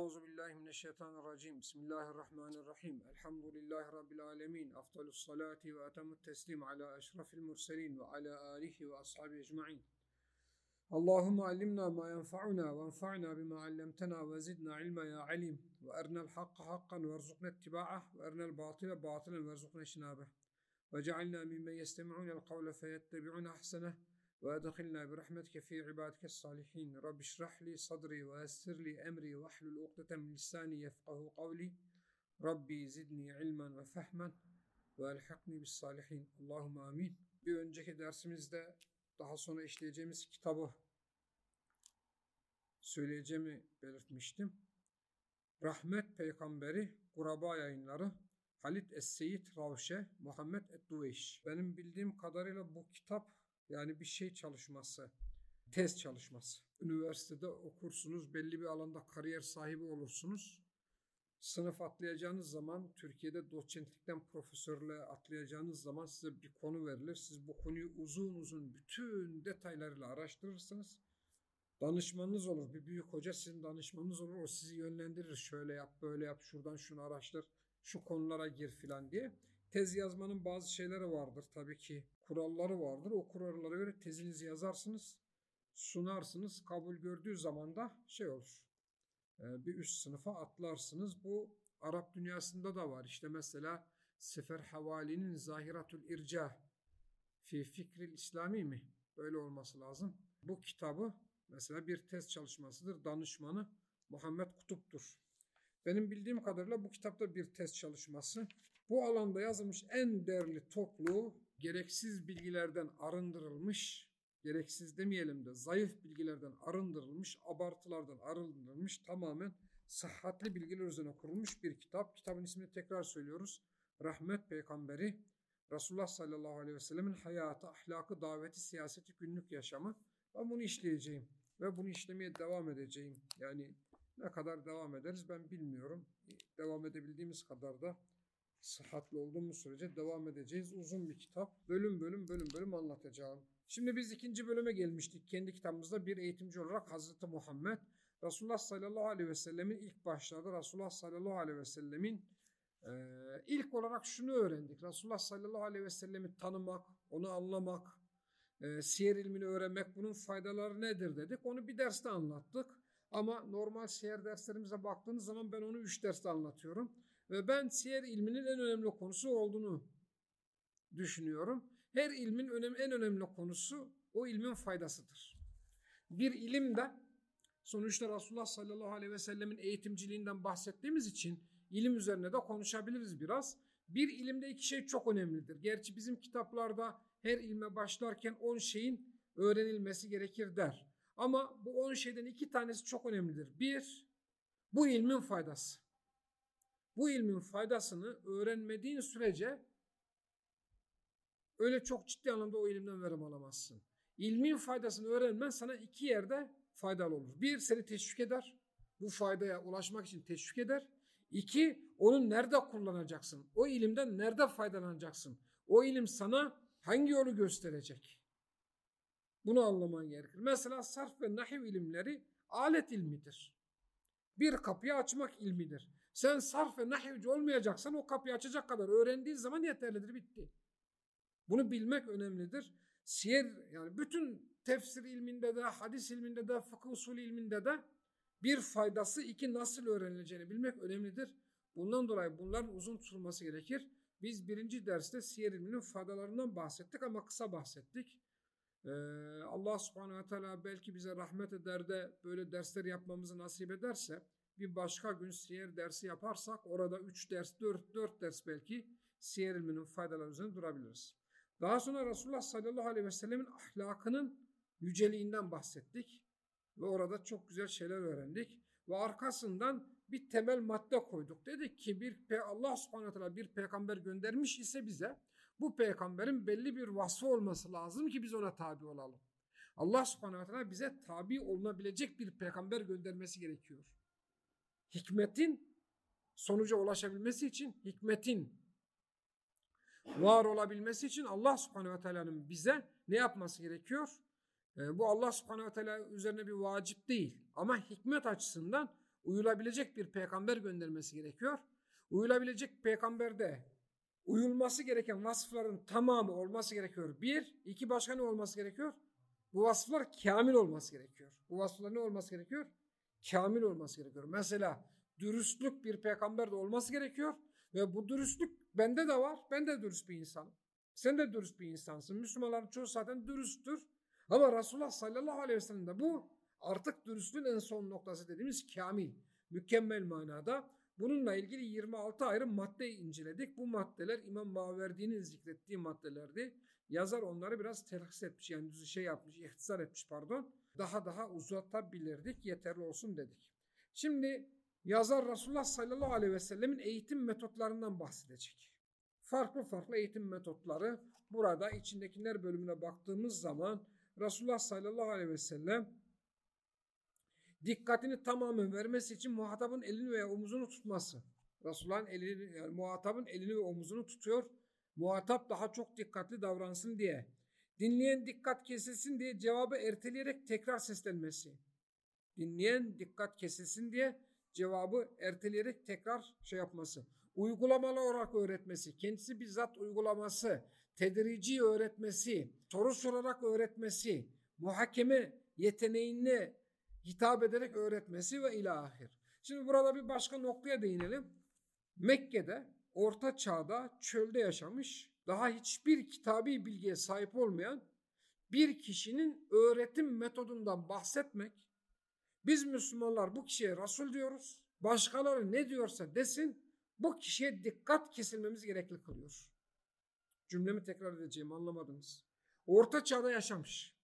أعوذ بالله من الشيطان الرجيم. بسم الله الرحمن الرحيم. الحمد لله رب العالمين. أفضل الصلاة وأتم التسليم على أشرف المرسلين وعلى آله وأصحابه أجمعين. اللهم علمنا ما ينفعنا وانفعنا بما علمتنا وزدنا علما يا عليم. وأرنا الحق حقا وارزقنا اتباعه. وأرنا الباطل باطلا وارزقنا اجتنابه. وجعلنا ممن يستمعون القول فيتبعون أحسنه. yestemi'unel kavle feyettebi'un ahseneh. وأدخلنا برحمتك في عبادك الصالحين رب اشرح لي صدري ويسر لي أمري واحلل عقدة من لساني يفقه قولي ربي زدني علما وفهما وألحقني بالصالحين اللهم آمين Bir önceki dersimizde daha sonra işleyeceğimiz kitabı söyleyeceğimi belirtmiştim. Rahmet Peygamberi Kuraba Yayınları Halit Es-Seyit Ravşe Muhammed Edduveyş. Benim bildiğim kadarıyla bu kitap yani bir şey çalışması, test çalışması. Üniversitede okursunuz, belli bir alanda kariyer sahibi olursunuz. Sınıf atlayacağınız zaman, Türkiye'de doçentlikten profesörlüğe atlayacağınız zaman size bir konu verilir. Siz bu konuyu uzun uzun bütün detaylarıyla araştırırsınız. Danışmanınız olur. Bir büyük hoca sizin danışmanınız olur. O sizi yönlendirir. Şöyle yap, böyle yap, şuradan şunu araştır, şu konulara gir filan diye. Tez yazmanın bazı şeyleri vardır tabii ki. Kuralları vardır. O kurallara göre tezinizi yazarsınız. Sunarsınız. Kabul gördüğü zaman da şey olur. Bir üst sınıfa atlarsınız. Bu Arap dünyasında da var. İşte mesela Sefer Havali'nin Zahiratul İrca fi Fikril İslami mi? Böyle olması lazım. Bu kitabı mesela bir tez çalışmasıdır. Danışmanı Muhammed Kutup'tur. Benim bildiğim kadarıyla bu kitapta bir test çalışması. Bu alanda yazılmış en değerli toplu gereksiz bilgilerden arındırılmış, gereksiz demeyelim de zayıf bilgilerden arındırılmış, abartılardan arındırılmış, tamamen sıhhatli bilgiler üzerine kurulmuş bir kitap. Kitabın ismini tekrar söylüyoruz. Rahmet Peygamberi, Resulullah sallallahu aleyhi ve sellemin hayatı, ahlakı, daveti, siyaseti, günlük yaşamı. Ben bunu işleyeceğim ve bunu işlemeye devam edeceğim. Yani ne kadar devam ederiz ben bilmiyorum. Devam edebildiğimiz kadar da sıhhatli olduğumuz sürece devam edeceğiz. Uzun bir kitap. Bölüm bölüm bölüm bölüm anlatacağım. Şimdi biz ikinci bölüme gelmiştik. Kendi kitabımızda bir eğitimci olarak Hazreti Muhammed Resulullah sallallahu aleyhi ve sellemin ilk başlarda Resulullah sallallahu aleyhi ve sellemin e, ilk olarak şunu öğrendik. Resulullah sallallahu aleyhi ve sellemi tanımak, onu anlamak, e, siyer ilmini öğrenmek bunun faydaları nedir dedik. Onu bir derste anlattık. Ama normal siyer derslerimize baktığınız zaman ben onu üç derste anlatıyorum. Ve ben siyer ilminin en önemli konusu olduğunu düşünüyorum. Her ilmin en önemli konusu o ilmin faydasıdır. Bir ilim de sonuçta Resulullah sallallahu aleyhi ve sellemin eğitimciliğinden bahsettiğimiz için ilim üzerine de konuşabiliriz biraz. Bir ilimde iki şey çok önemlidir. Gerçi bizim kitaplarda her ilme başlarken on şeyin öğrenilmesi gerekir der. Ama bu on şeyden iki tanesi çok önemlidir. Bir, bu ilmin faydası. Bu ilmin faydasını öğrenmediğin sürece öyle çok ciddi anlamda o ilimden verim alamazsın. İlmin faydasını öğrenmen sana iki yerde faydalı olur. Bir, seni teşvik eder. Bu faydaya ulaşmak için teşvik eder. İki, onu nerede kullanacaksın? O ilimden nerede faydalanacaksın? O ilim sana hangi yolu gösterecek? Bunu anlaman gerekir. Mesela sarf ve nahiv ilimleri alet ilmidir. Bir kapıyı açmak ilmidir. Sen sarf ve nahivci olmayacaksan o kapıyı açacak kadar öğrendiğin zaman yeterlidir bitti. Bunu bilmek önemlidir. Siyer yani bütün tefsir ilminde de, hadis ilminde de, fıkıh usul ilminde de bir faydası iki nasıl öğrenileceğini bilmek önemlidir. Bundan dolayı bunların uzun tutulması gerekir. Biz birinci derste siyer ilminin faydalarından bahsettik ama kısa bahsettik. Ee, Allah subhanehu ve teala belki bize rahmet eder de böyle dersler yapmamızı nasip ederse bir başka gün siyer dersi yaparsak orada 3 ders, 4, 4 ders belki siyer ilminin faydaları durabiliriz. Daha sonra Resulullah sallallahu aleyhi ve sellemin ahlakının yüceliğinden bahsettik. Ve orada çok güzel şeyler öğrendik. Ve arkasından bir temel madde koyduk. Dedik ki bir Allah subhanahu teala bir peygamber göndermiş ise bize bu peygamberin belli bir vasfı olması lazım ki biz ona tabi olalım. Allah subhanahu teala bize tabi olunabilecek bir peygamber göndermesi gerekiyor hikmetin sonuca ulaşabilmesi için hikmetin var olabilmesi için Allah subhanehu ve teala'nın bize ne yapması gerekiyor? E, bu Allah subhanehu ve teala üzerine bir vacip değil. Ama hikmet açısından uyulabilecek bir peygamber göndermesi gerekiyor. Uyulabilecek peygamberde uyulması gereken vasıfların tamamı olması gerekiyor. Bir, iki başka ne olması gerekiyor? Bu vasıflar kamil olması gerekiyor. Bu vasıflar ne olması gerekiyor? Kamil olması gerekiyor. Mesela dürüstlük bir peygamberde olması gerekiyor. Ve bu dürüstlük bende de var. Ben de dürüst bir insanım. Sen de dürüst bir insansın. Müslümanların çoğu zaten dürüsttür. Ama Resulullah sallallahu aleyhi ve sellem de bu artık dürüstlüğün en son noktası dediğimiz kamil. Mükemmel manada. Bununla ilgili 26 ayrı madde inceledik. Bu maddeler İmam Maverdi'nin zikrettiği maddelerdi. Yazar onları biraz terhis etmiş yani şey yapmış, ihtisar etmiş pardon. Daha daha uzatabilirdik yeterli olsun dedik. Şimdi yazar Resulullah sallallahu aleyhi ve sellemin eğitim metotlarından bahsedecek. Farklı farklı eğitim metotları burada içindekiler bölümüne baktığımız zaman Resulullah sallallahu aleyhi ve sellem dikkatini tamamen vermesi için muhatabın elini veya omuzunu tutması. Resulullah'ın elini, yani muhatabın elini ve omuzunu tutuyor. Muhatap daha çok dikkatli davransın diye. Dinleyen dikkat kesilsin diye cevabı erteleyerek tekrar seslenmesi. Dinleyen dikkat kesilsin diye cevabı erteleyerek tekrar şey yapması. Uygulamalı olarak öğretmesi, kendisi bizzat uygulaması, tedrici öğretmesi, soru sorarak öğretmesi, muhakeme yeteneğine hitap ederek öğretmesi ve ilahir. Şimdi burada bir başka noktaya değinelim. Mekke'de orta çağda çölde yaşamış, daha hiçbir kitabi bilgiye sahip olmayan bir kişinin öğretim metodundan bahsetmek, biz Müslümanlar bu kişiye Resul diyoruz, başkaları ne diyorsa desin, bu kişiye dikkat kesilmemiz gerekli kılıyor. Cümlemi tekrar edeceğim anlamadınız. Orta çağda yaşamış.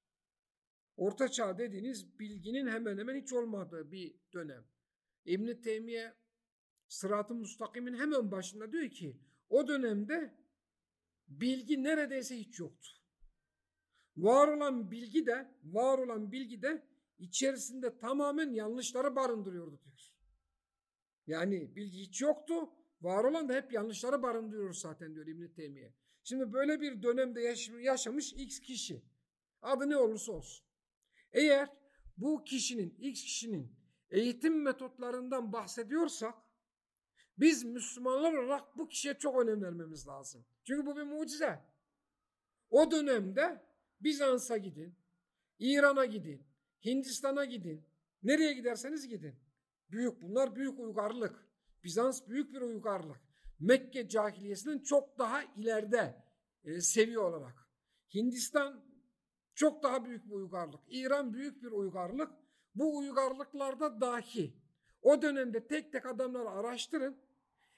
Orta çağ dediğiniz bilginin hemen hemen hiç olmadığı bir dönem. İbn Teymiye Sırat-ı Mustakim'in hemen başında diyor ki o dönemde bilgi neredeyse hiç yoktu. Var olan bilgi de var olan bilgi de içerisinde tamamen yanlışları barındırıyordu diyor. Yani bilgi hiç yoktu. Var olan da hep yanlışları barındırıyor zaten diyor İbn Teymiye. Şimdi böyle bir dönemde yaşamış X kişi. Adı ne olursa olsun. Eğer bu kişinin, X kişinin eğitim metotlarından bahsediyorsak biz Müslümanlar olarak bu kişiye çok önem vermemiz lazım. Çünkü bu bir mucize. O dönemde Bizans'a gidin, İran'a gidin, Hindistan'a gidin, nereye giderseniz gidin. Büyük bunlar büyük uygarlık. Bizans büyük bir uygarlık. Mekke cahiliyesinin çok daha ileride e, seviye olarak. Hindistan çok daha büyük bir uygarlık. İran büyük bir uygarlık. Bu uygarlıklarda dahi o dönemde tek tek adamları araştırın.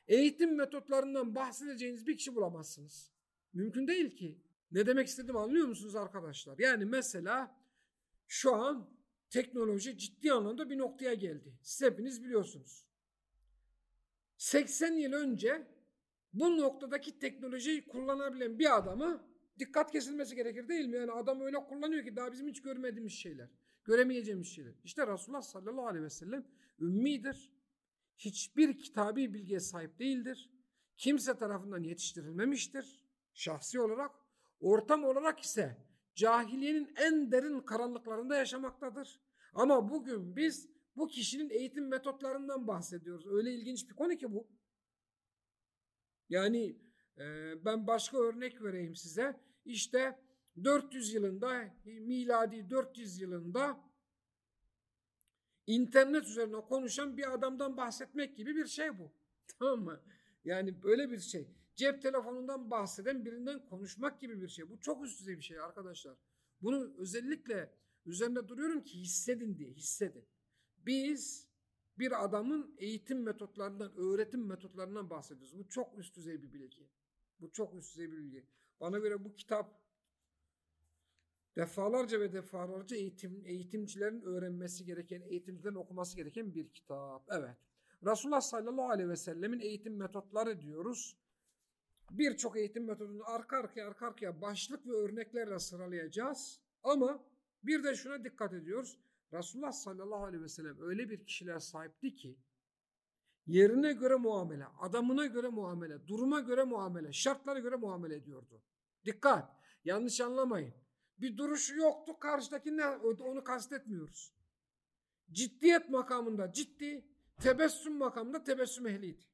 Eğitim metotlarından bahsedeceğiniz bir kişi bulamazsınız. Mümkün değil ki. Ne demek istedim anlıyor musunuz arkadaşlar? Yani mesela şu an teknoloji ciddi anlamda bir noktaya geldi. Siz hepiniz biliyorsunuz. 80 yıl önce bu noktadaki teknolojiyi kullanabilen bir adamı dikkat kesilmesi gerekir değil mi? Yani adam öyle kullanıyor ki daha bizim hiç görmediğimiz şeyler. Göremeyeceğimiz şeyler. İşte Resulullah sallallahu aleyhi ve sellem ümmidir. Hiçbir kitabi bilgiye sahip değildir. Kimse tarafından yetiştirilmemiştir. Şahsi olarak. Ortam olarak ise cahiliyenin en derin karanlıklarında yaşamaktadır. Ama bugün biz bu kişinin eğitim metotlarından bahsediyoruz. Öyle ilginç bir konu ki bu. Yani e, ben başka örnek vereyim size. İşte 400 yılında miladi 400 yılında internet üzerine konuşan bir adamdan bahsetmek gibi bir şey bu. Tamam mı? Yani böyle bir şey. Cep telefonundan bahseden birinden konuşmak gibi bir şey. Bu çok üst düzey bir şey arkadaşlar. Bunu özellikle üzerinde duruyorum ki hissedin diye hissedin. Biz bir adamın eğitim metotlarından, öğretim metotlarından bahsediyoruz. Bu çok üst düzey bir bilgi. Bu çok üst düzey bir bilgi. Bana göre bu kitap defalarca ve defalarca eğitim, eğitimcilerin öğrenmesi gereken, eğitimcilerin okuması gereken bir kitap. Evet. Resulullah sallallahu aleyhi ve sellemin eğitim metotları diyoruz. Birçok eğitim metodunu arka arkaya arka arkaya başlık ve örneklerle sıralayacağız. Ama bir de şuna dikkat ediyoruz. Resulullah sallallahu aleyhi ve sellem öyle bir kişiliğe sahipti ki yerine göre muamele, adamına göre muamele, duruma göre muamele, şartlara göre muamele ediyordu. Dikkat! Yanlış anlamayın. Bir duruşu yoktu, karşıdaki ne onu kastetmiyoruz. Ciddiyet makamında ciddi, Tebessüm makamında tebessüm ehliydi.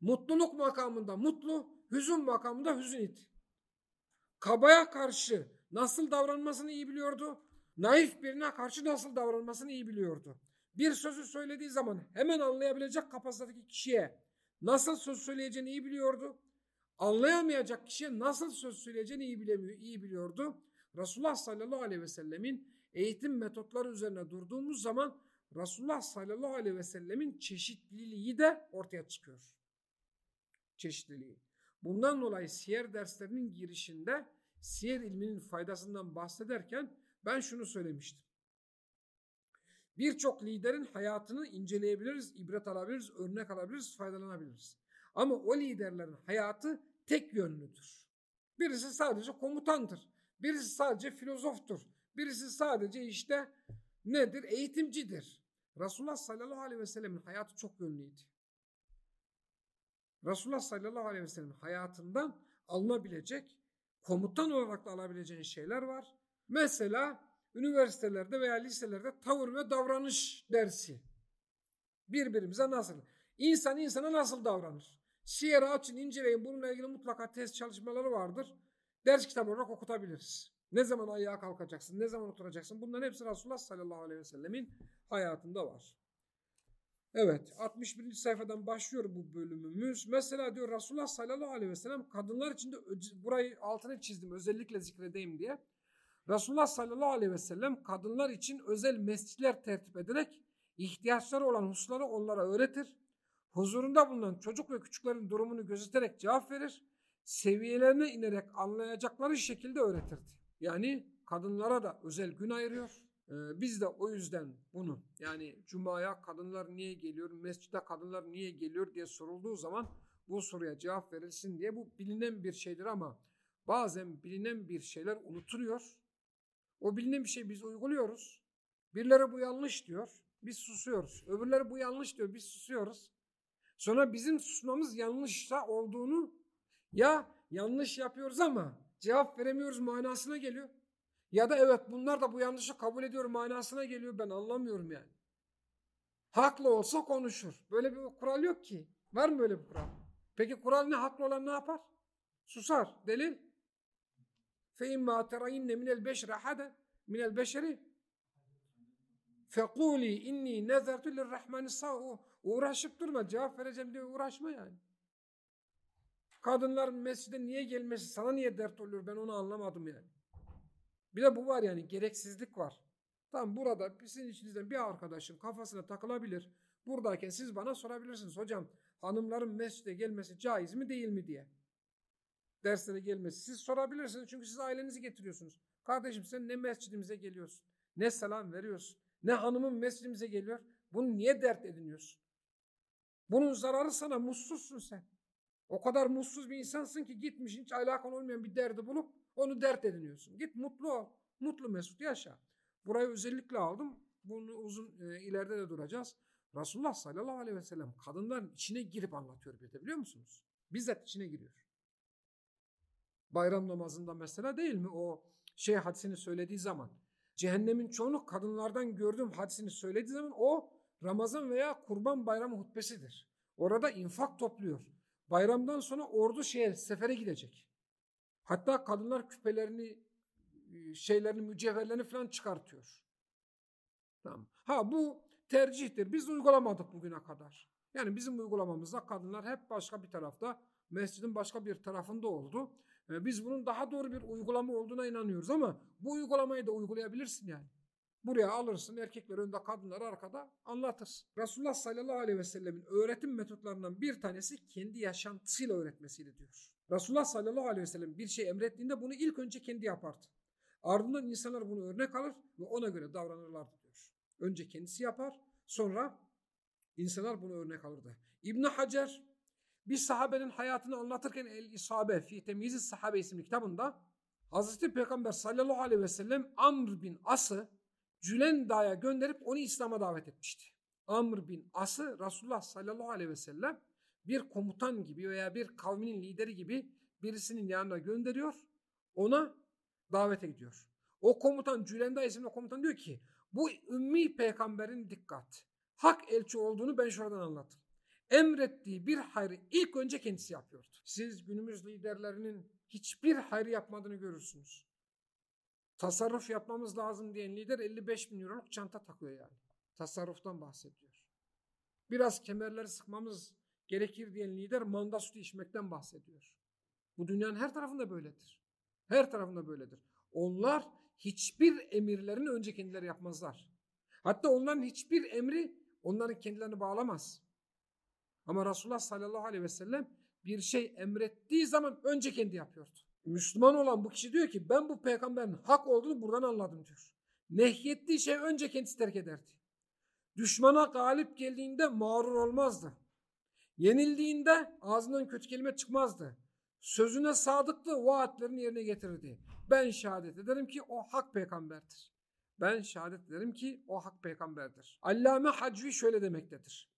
Mutluluk makamında mutlu, hüzün makamında hüzün idi. Kabaya karşı nasıl davranmasını iyi biliyordu. Naif birine karşı nasıl davranmasını iyi biliyordu. Bir sözü söylediği zaman hemen anlayabilecek kapasitedeki kişiye nasıl söz söyleyeceğini iyi biliyordu. Anlayamayacak kişiye nasıl söz söyleyeceğini iyi, bilemiyor, iyi biliyordu. Resulullah sallallahu aleyhi ve sellemin eğitim metotları üzerine durduğumuz zaman Resulullah sallallahu aleyhi ve sellemin çeşitliliği de ortaya çıkıyor. Çeşitliliği. Bundan dolayı siyer derslerinin girişinde siyer ilminin faydasından bahsederken ben şunu söylemiştim. Birçok liderin hayatını inceleyebiliriz, ibret alabiliriz, örnek alabiliriz, faydalanabiliriz. Ama o liderlerin hayatı tek yönlüdür. Birisi sadece komutandır. Birisi sadece filozoftur. Birisi sadece işte nedir? Eğitimcidir. Resulullah sallallahu aleyhi ve sellemin hayatı çok yönlüydü. Resulullah sallallahu aleyhi ve sellemin hayatından alınabilecek, komutan olarak da alabileceğin şeyler var. Mesela üniversitelerde veya liselerde tavır ve davranış dersi. Birbirimize nasıl? İnsan insana nasıl davranır? Siyer'i açın, inceleyin. Bununla ilgili mutlaka test çalışmaları vardır. Ders kitabı olarak okutabiliriz. Ne zaman ayağa kalkacaksın, ne zaman oturacaksın? Bunların hepsi Resulullah sallallahu aleyhi ve sellemin hayatında var. Evet 61. sayfadan başlıyor bu bölümümüz. Mesela diyor Resulullah sallallahu aleyhi ve sellem kadınlar için de burayı altını çizdim özellikle zikredeyim diye. Resulullah sallallahu aleyhi ve sellem kadınlar için özel mescitler tertip ederek ihtiyaçları olan hususları onlara öğretir. Huzurunda bulunan çocuk ve küçüklerin durumunu gözeterek cevap verir. Seviyelerine inerek anlayacakları şekilde öğretirdi. Yani kadınlara da özel gün ayırıyor. Ee, biz de o yüzden bunu yani cumaya kadınlar niye geliyor, mescide kadınlar niye geliyor diye sorulduğu zaman bu soruya cevap verilsin diye bu bilinen bir şeydir ama bazen bilinen bir şeyler unutuluyor. O bilinen bir şey biz uyguluyoruz. Birileri bu yanlış diyor, biz susuyoruz. Öbürleri bu yanlış diyor, biz susuyoruz. Sonra bizim susmamız yanlışsa olduğunu ya yanlış yapıyoruz ama cevap veremiyoruz manasına geliyor. Ya da evet bunlar da bu yanlışı kabul ediyor manasına geliyor ben anlamıyorum yani. Haklı olsa konuşur. Böyle bir kural yok ki. Var mı böyle bir kural? Peki kural ne? Haklı olan ne yapar? Susar. Delil? فَاِمَّا تَرَيِنَّ مِنَ الْبَشْرِ اَحَدًا مِنَ الْبَشَرِ فَقُولِ اِنِّي نَذَرْتُ لِلرَّحْمَنِ صَاهُ Uğraşıp durma. Cevap vereceğim diye uğraşma yani. Kadınların mescide niye gelmesi sana niye dert oluyor ben onu anlamadım yani. Bir de bu var yani gereksizlik var. Tam burada sizin içinizden bir arkadaşın kafasına takılabilir. Buradayken siz bana sorabilirsiniz. Hocam hanımların mescide gelmesi caiz mi değil mi diye. Derslere gelmesi. Siz sorabilirsiniz çünkü siz ailenizi getiriyorsunuz. Kardeşim sen ne mescidimize geliyorsun? Ne selam veriyorsun? Ne hanımın mescidimize geliyor? Bunu niye dert ediniyorsun? Bunun zararı sana mutsuzsun sen. O kadar mutsuz bir insansın ki gitmiş hiç alakan olmayan bir derdi bulup onu dert ediniyorsun. Git mutlu ol. Mutlu mesut yaşa. Burayı özellikle aldım. Bunu uzun e, ileride de duracağız. Resulullah sallallahu aleyhi ve sellem kadınların içine girip anlatıyor bir de biliyor musunuz? Bizzat içine giriyor. Bayram namazında mesela değil mi o şey hadisini söylediği zaman cehennemin çoğunu kadınlardan gördüğüm hadisini söylediği zaman o Ramazan veya Kurban Bayramı hutbesidir. Orada infak topluyor. Bayramdan sonra ordu şeye sefere gidecek. Hatta kadınlar küpelerini, e, şeylerini, mücevherlerini falan çıkartıyor. Tamam. Ha bu tercihtir. Biz uygulamadık bugüne kadar. Yani bizim uygulamamızda kadınlar hep başka bir tarafta, mescidin başka bir tarafında oldu. E, biz bunun daha doğru bir uygulama olduğuna inanıyoruz ama bu uygulamayı da uygulayabilirsin yani. Buraya alırsın erkekler önde kadınlar arkada anlatırsın. Resulullah sallallahu aleyhi ve sellemin öğretim metotlarından bir tanesi kendi yaşantısıyla öğretmesiyle diyor. Resulullah sallallahu aleyhi ve sellem bir şey emrettiğinde bunu ilk önce kendi yapardı. Ardından insanlar bunu örnek alır ve ona göre davranırlardı diyor. Önce kendisi yapar sonra insanlar bunu örnek alırdı. İbn Hacer bir sahabenin hayatını anlatırken El İsabe fi Temyiz Sahabe isimli kitabında Hazreti Peygamber sallallahu aleyhi ve sellem Amr bin As'ı Cülenda'ya gönderip onu İslam'a davet etmişti. Amr bin As'ı Resulullah sallallahu aleyhi ve sellem bir komutan gibi veya bir kavminin lideri gibi birisinin yanına gönderiyor. Ona davete gidiyor. O komutan Cülenda isimli komutan diyor ki bu ümmi peygamberin dikkat. hak elçi olduğunu ben şuradan anlattım. Emrettiği bir hayrı ilk önce kendisi yapıyordu. Siz günümüz liderlerinin hiçbir hayrı yapmadığını görürsünüz. Tasarruf yapmamız lazım diyen lider 55 bin euroluk çanta takıyor yani. Tasarruftan bahsediyor. Biraz kemerleri sıkmamız gerekir diyen lider manda sütü içmekten bahsediyor. Bu dünyanın her tarafında böyledir. Her tarafında böyledir. Onlar hiçbir emirlerini önce kendileri yapmazlar. Hatta onların hiçbir emri onların kendilerini bağlamaz. Ama Resulullah sallallahu aleyhi ve sellem bir şey emrettiği zaman önce kendi yapıyordu. Müslüman olan bu kişi diyor ki ben bu peygamberin hak olduğunu buradan anladım diyor. Nehyettiği şey önce kendisi terk ederdi. Düşmana galip geldiğinde mağrur olmazdı. Yenildiğinde ağzından kötü kelime çıkmazdı. Sözüne sadıktı, vaatlerini yerine getirirdi. Ben şehadet ederim ki o hak peygamberdir. Ben şehadet ederim ki o hak peygamberdir. Allame Hacvi şöyle demektedir.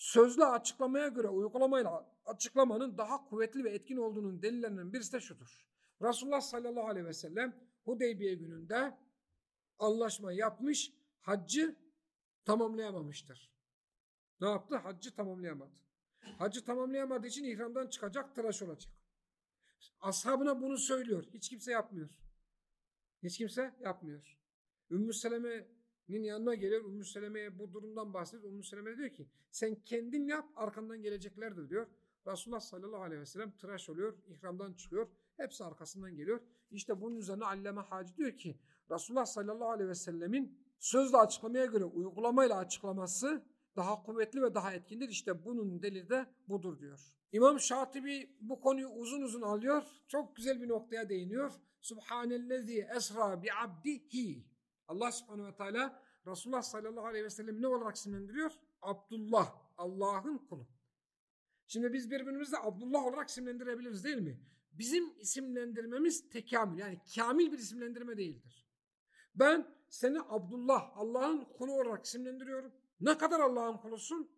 Sözlü açıklamaya göre uygulamayla açıklamanın daha kuvvetli ve etkin olduğunun delillerinden birisi de şudur. Resulullah sallallahu aleyhi ve sellem Hudeybiye gününde anlaşma yapmış, haccı tamamlayamamıştır. Ne yaptı? Haccı tamamlayamadı. Haccı tamamlayamadığı için ihramdan çıkacak, tıraş olacak. Ashabına bunu söylüyor. Hiç kimse yapmıyor. Hiç kimse yapmıyor. Ümmü Seleme'nin yanına geliyor. Ümmü Seleme'ye bu durumdan bahsediyor. Ümmü Seleme diyor ki sen kendin yap arkandan geleceklerdir diyor. Resulullah sallallahu aleyhi ve sellem tıraş oluyor. ihramdan çıkıyor. Hepsi arkasından geliyor. İşte bunun üzerine Allame Hacı diyor ki Resulullah sallallahu aleyhi ve sellemin sözle açıklamaya göre uygulamayla açıklaması daha kuvvetli ve daha etkindir. İşte bunun delili de budur diyor. İmam Şatibi bu konuyu uzun uzun alıyor. Çok güzel bir noktaya değiniyor. Subhanellezi esra bi abdihi. Allah subhanehu ve teala Resulullah sallallahu aleyhi ve sellem ne olarak isimlendiriyor? Abdullah, Allah'ın kulu. Şimdi biz birbirimizi Abdullah olarak isimlendirebiliriz değil mi? Bizim isimlendirmemiz tekamül yani kamil bir isimlendirme değildir. Ben seni Abdullah, Allah'ın kulu olarak isimlendiriyorum. Ne kadar Allah'ın kulusun?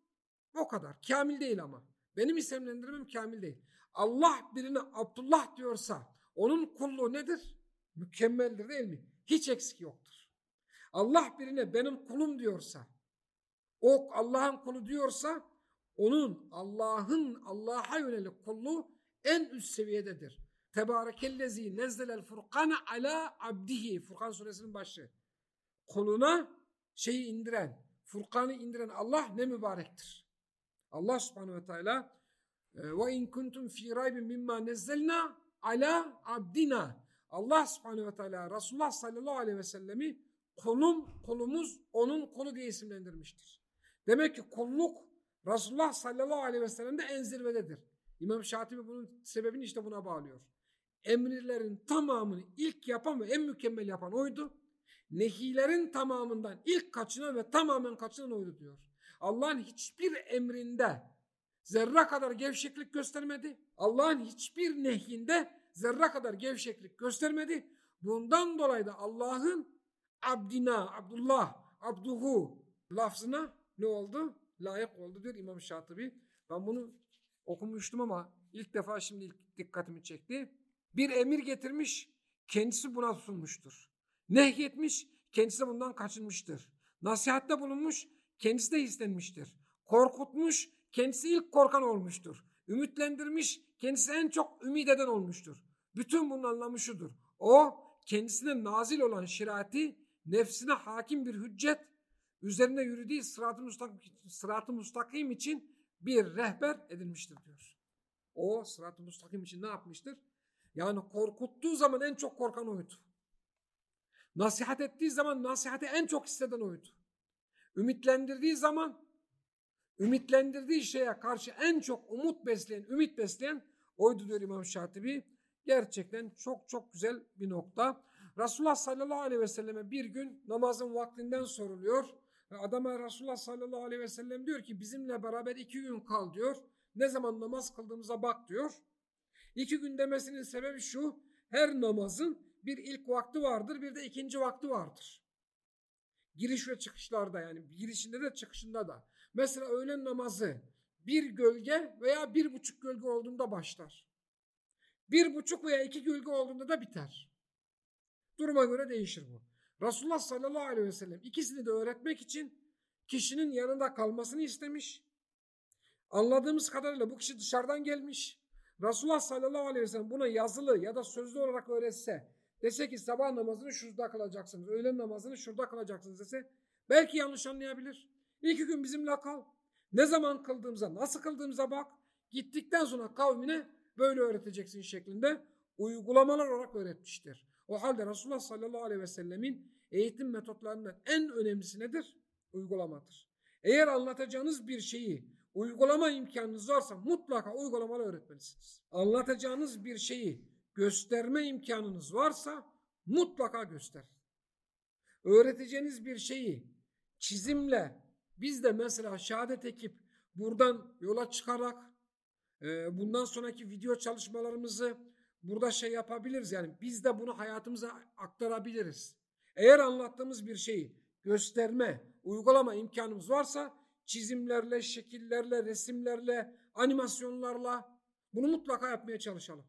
O kadar. Kamil değil ama. Benim isimlendirmem kamil değil. Allah birine Abdullah diyorsa onun kulluğu nedir? Mükemmeldir değil mi? Hiç eksik yoktur. Allah birine benim kulum diyorsa, o Allah'ın kulu diyorsa onun Allah'ın Allah'a yönelik kulluğu en üst seviyededir. Tebarekellezi nezzelel furkane ala abdihi. Furkan suresinin başı. Kuluna şeyi indiren, Furkan'ı indiren Allah ne mübarektir. Allah subhanehu ve teala e, ve in kuntum fi raybin mimma nezzelna ala abdina. Allah subhanehu ve teala Resulullah sallallahu aleyhi ve sellemi kulum, kulumuz onun kulu diye isimlendirmiştir. Demek ki kulluk Resulullah sallallahu aleyhi ve sellem'de en zirvededir. İmam Şatibi bunun sebebini işte buna bağlıyor. Emirlerin tamamını ilk yapan ve en mükemmel yapan oydu. Nehilerin tamamından ilk kaçınan ve tamamen kaçınan oydu diyor. Allah'ın hiçbir emrinde zerre kadar gevşeklik göstermedi. Allah'ın hiçbir nehyinde zerre kadar gevşeklik göstermedi. Bundan dolayı da Allah'ın abdina, Abdullah, abduhu lafzına ne oldu? Layık oldu diyor İmam Şatibi. Ben bunu okumuştum ama ilk defa şimdi ilk dikkatimi çekti. Bir emir getirmiş, kendisi buna sunmuştur. Nehyetmiş, kendisi bundan kaçınmıştır. Nasihatte bulunmuş, kendisi de istenmiştir. Korkutmuş, kendisi ilk korkan olmuştur. Ümitlendirmiş, kendisi en çok ümit eden olmuştur. Bütün bunun anlamı şudur. O kendisine nazil olan şirati nefsine hakim bir hüccet, üzerinde yürüdüğü sırat-ı müstakim, sırat müstakim için bir rehber edilmiştir diyor. O sırat-ı müstakim için ne yapmıştır? Yani korkuttuğu zaman en çok korkan oydu. Nasihat ettiği zaman nasihati en çok hisseden oydu. Ümitlendirdiği zaman ümitlendirdiği şeye karşı en çok umut besleyen, ümit besleyen oydu diyor İmam Şatibi. Gerçekten çok çok güzel bir nokta. Resulullah sallallahu aleyhi ve selleme bir gün namazın vaktinden soruluyor. Adama Resulullah sallallahu aleyhi ve sellem diyor ki bizimle beraber iki gün kal diyor. Ne zaman namaz kıldığımıza bak diyor. İki gün demesinin sebebi şu. Her namazın bir ilk vakti vardır bir de ikinci vakti vardır. Giriş ve çıkışlarda yani girişinde de çıkışında da. Mesela öğlen namazı bir gölge veya bir buçuk gölge olduğunda başlar. Bir buçuk veya iki gölge olduğunda da biter. Duruma göre değişir bu. Resulullah sallallahu aleyhi ve sellem ikisini de öğretmek için kişinin yanında kalmasını istemiş. Anladığımız kadarıyla bu kişi dışarıdan gelmiş. Resulullah sallallahu aleyhi ve sellem buna yazılı ya da sözlü olarak öğretse, dese ki sabah namazını şurada kılacaksınız, öğlen namazını şurada kılacaksınız dese, belki yanlış anlayabilir. İki gün bizimle kal. Ne zaman kıldığımıza, nasıl kıldığımıza bak. Gittikten sonra kavmine böyle öğreteceksin şeklinde uygulamalar olarak öğretmiştir. O halde Resulullah sallallahu aleyhi ve sellemin eğitim metotlarından en önemlisi nedir? Uygulamadır. Eğer anlatacağınız bir şeyi uygulama imkanınız varsa mutlaka uygulamalı öğretmelisiniz. Anlatacağınız bir şeyi gösterme imkanınız varsa mutlaka göster. Öğreteceğiniz bir şeyi çizimle biz de mesela şehadet ekip buradan yola çıkarak e, bundan sonraki video çalışmalarımızı burada şey yapabiliriz. Yani biz de bunu hayatımıza aktarabiliriz. Eğer anlattığımız bir şeyi gösterme, uygulama imkanımız varsa çizimlerle, şekillerle, resimlerle, animasyonlarla bunu mutlaka yapmaya çalışalım.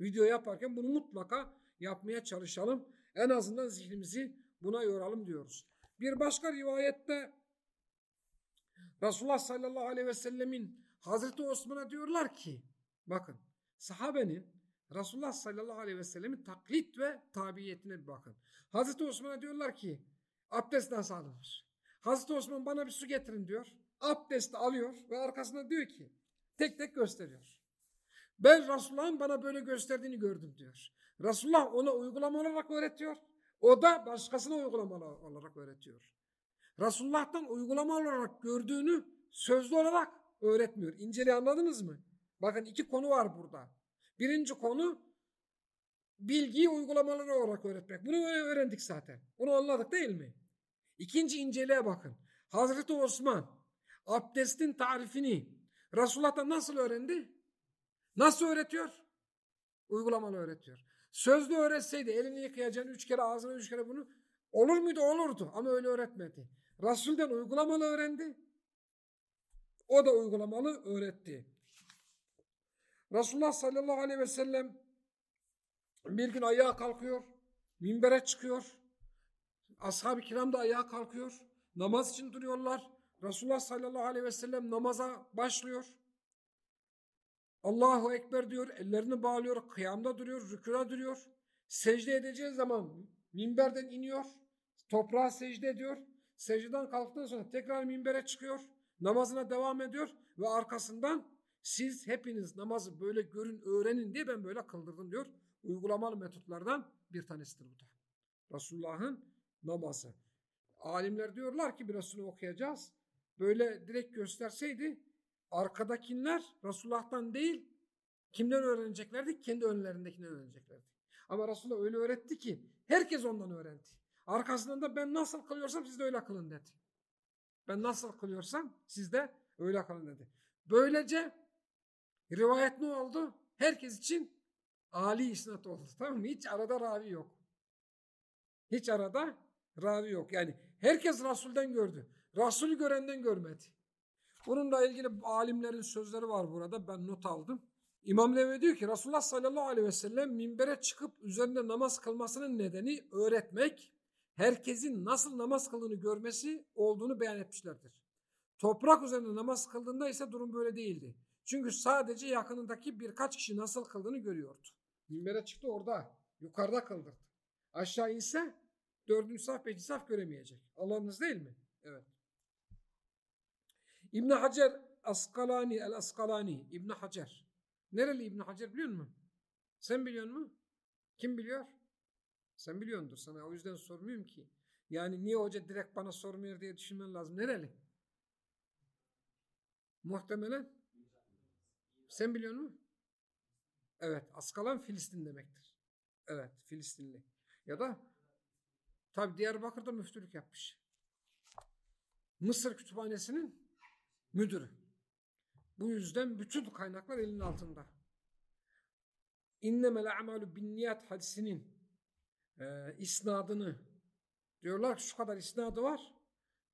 Video yaparken bunu mutlaka yapmaya çalışalım. En azından zihnimizi buna yoralım diyoruz. Bir başka rivayette Resulullah sallallahu aleyhi ve sellemin Hazreti Osman'a diyorlar ki bakın sahabenin Resulullah sallallahu aleyhi ve sellemin taklit ve tabiyetine bir bakın. Hazreti Osman'a diyorlar ki abdest nasıl alınır? Hazreti Osman bana bir su getirin diyor. Abdest alıyor ve arkasında diyor ki tek tek gösteriyor. Ben Resulullah'ın bana böyle gösterdiğini gördüm diyor. Resulullah ona uygulama olarak öğretiyor. O da başkasına uygulama olarak öğretiyor. Resulullah'tan uygulama olarak gördüğünü sözlü olarak öğretmiyor. İnceliği anladınız mı? Bakın iki konu var burada. Birinci konu bilgiyi uygulamaları olarak öğretmek. Bunu öğrendik zaten. Onu anladık değil mi? İkinci inceliğe bakın. Hazreti Osman abdestin tarifini Resulullah'tan nasıl öğrendi? Nasıl öğretiyor? Uygulamalı öğretiyor. Sözlü öğretseydi elini yıkayacaksın üç kere ağzına üç kere bunu olur muydu? Olurdu ama öyle öğretmedi. Resul'den uygulamalı öğrendi. O da uygulamalı öğretti. Resulullah sallallahu aleyhi ve sellem bir gün ayağa kalkıyor, minbere çıkıyor. Ashab-ı kiram da ayağa kalkıyor. Namaz için duruyorlar. Resulullah sallallahu aleyhi ve sellem namaza başlıyor. Allahu Ekber diyor, ellerini bağlıyor, kıyamda duruyor, rükûda duruyor. Secde edeceği zaman minberden iniyor, toprağa secde ediyor. Secdeden kalktıktan sonra tekrar minbere çıkıyor, namazına devam ediyor ve arkasından siz hepiniz namazı böyle görün, öğrenin diye ben böyle kıldırdım diyor. Uygulamalı metotlardan bir tanesidir bu da. Resulullah'ın namazı. Alimler diyorlar ki birazını okuyacağız. Böyle direkt gösterseydi arkadakiler Resulullah'tan değil kimden öğreneceklerdi? Kendi önlerindekinden öğreneceklerdi. Ama Resulullah öyle öğretti ki herkes ondan öğrendi. Arkasından da ben nasıl kılıyorsam siz de öyle kılın dedi. Ben nasıl kılıyorsam siz de öyle kılın dedi. Böylece rivayet ne oldu? Herkes için Ali isnat oldu. Tamam mı? Hiç arada ravi yok. Hiç arada ravi yok. Yani herkes Resul'den gördü. Resulü görenden görmedi. Bununla ilgili alimlerin sözleri var burada. Ben not aldım. İmam Nevevi diyor ki Resulullah sallallahu aleyhi ve sellem minbere çıkıp üzerinde namaz kılmasının nedeni öğretmek, herkesin nasıl namaz kıldığını görmesi olduğunu beyan etmişlerdir. Toprak üzerinde namaz kıldığında ise durum böyle değildi. Çünkü sadece yakınındaki birkaç kişi nasıl kıldığını görüyordu. Minbere çıktı orada, yukarıda kıldırdı. Aşağı inse dördüncü saf, beşinci saf göremeyecek. Allah'ınız değil mi? Evet. İbn Hacer Askalani el Askalani İbn Hacer. Nereli İbn Hacer biliyor musun? Sen biliyor musun? Kim biliyor? Sen biliyordur sana o yüzden sormuyorum ki. Yani niye hoca direkt bana sormuyor diye düşünmen lazım. Nereli? Muhtemelen. Sen biliyor musun? Evet. Askalan Filistin demektir. Evet. Filistinli. Ya da tabi Diyarbakır'da müftülük yapmış. Mısır kütüphanesinin müdürü. Bu yüzden bütün kaynaklar elinin altında. İnnemel a'malu bin niyat hadisinin e, isnadını diyorlar ki şu kadar isnadı var.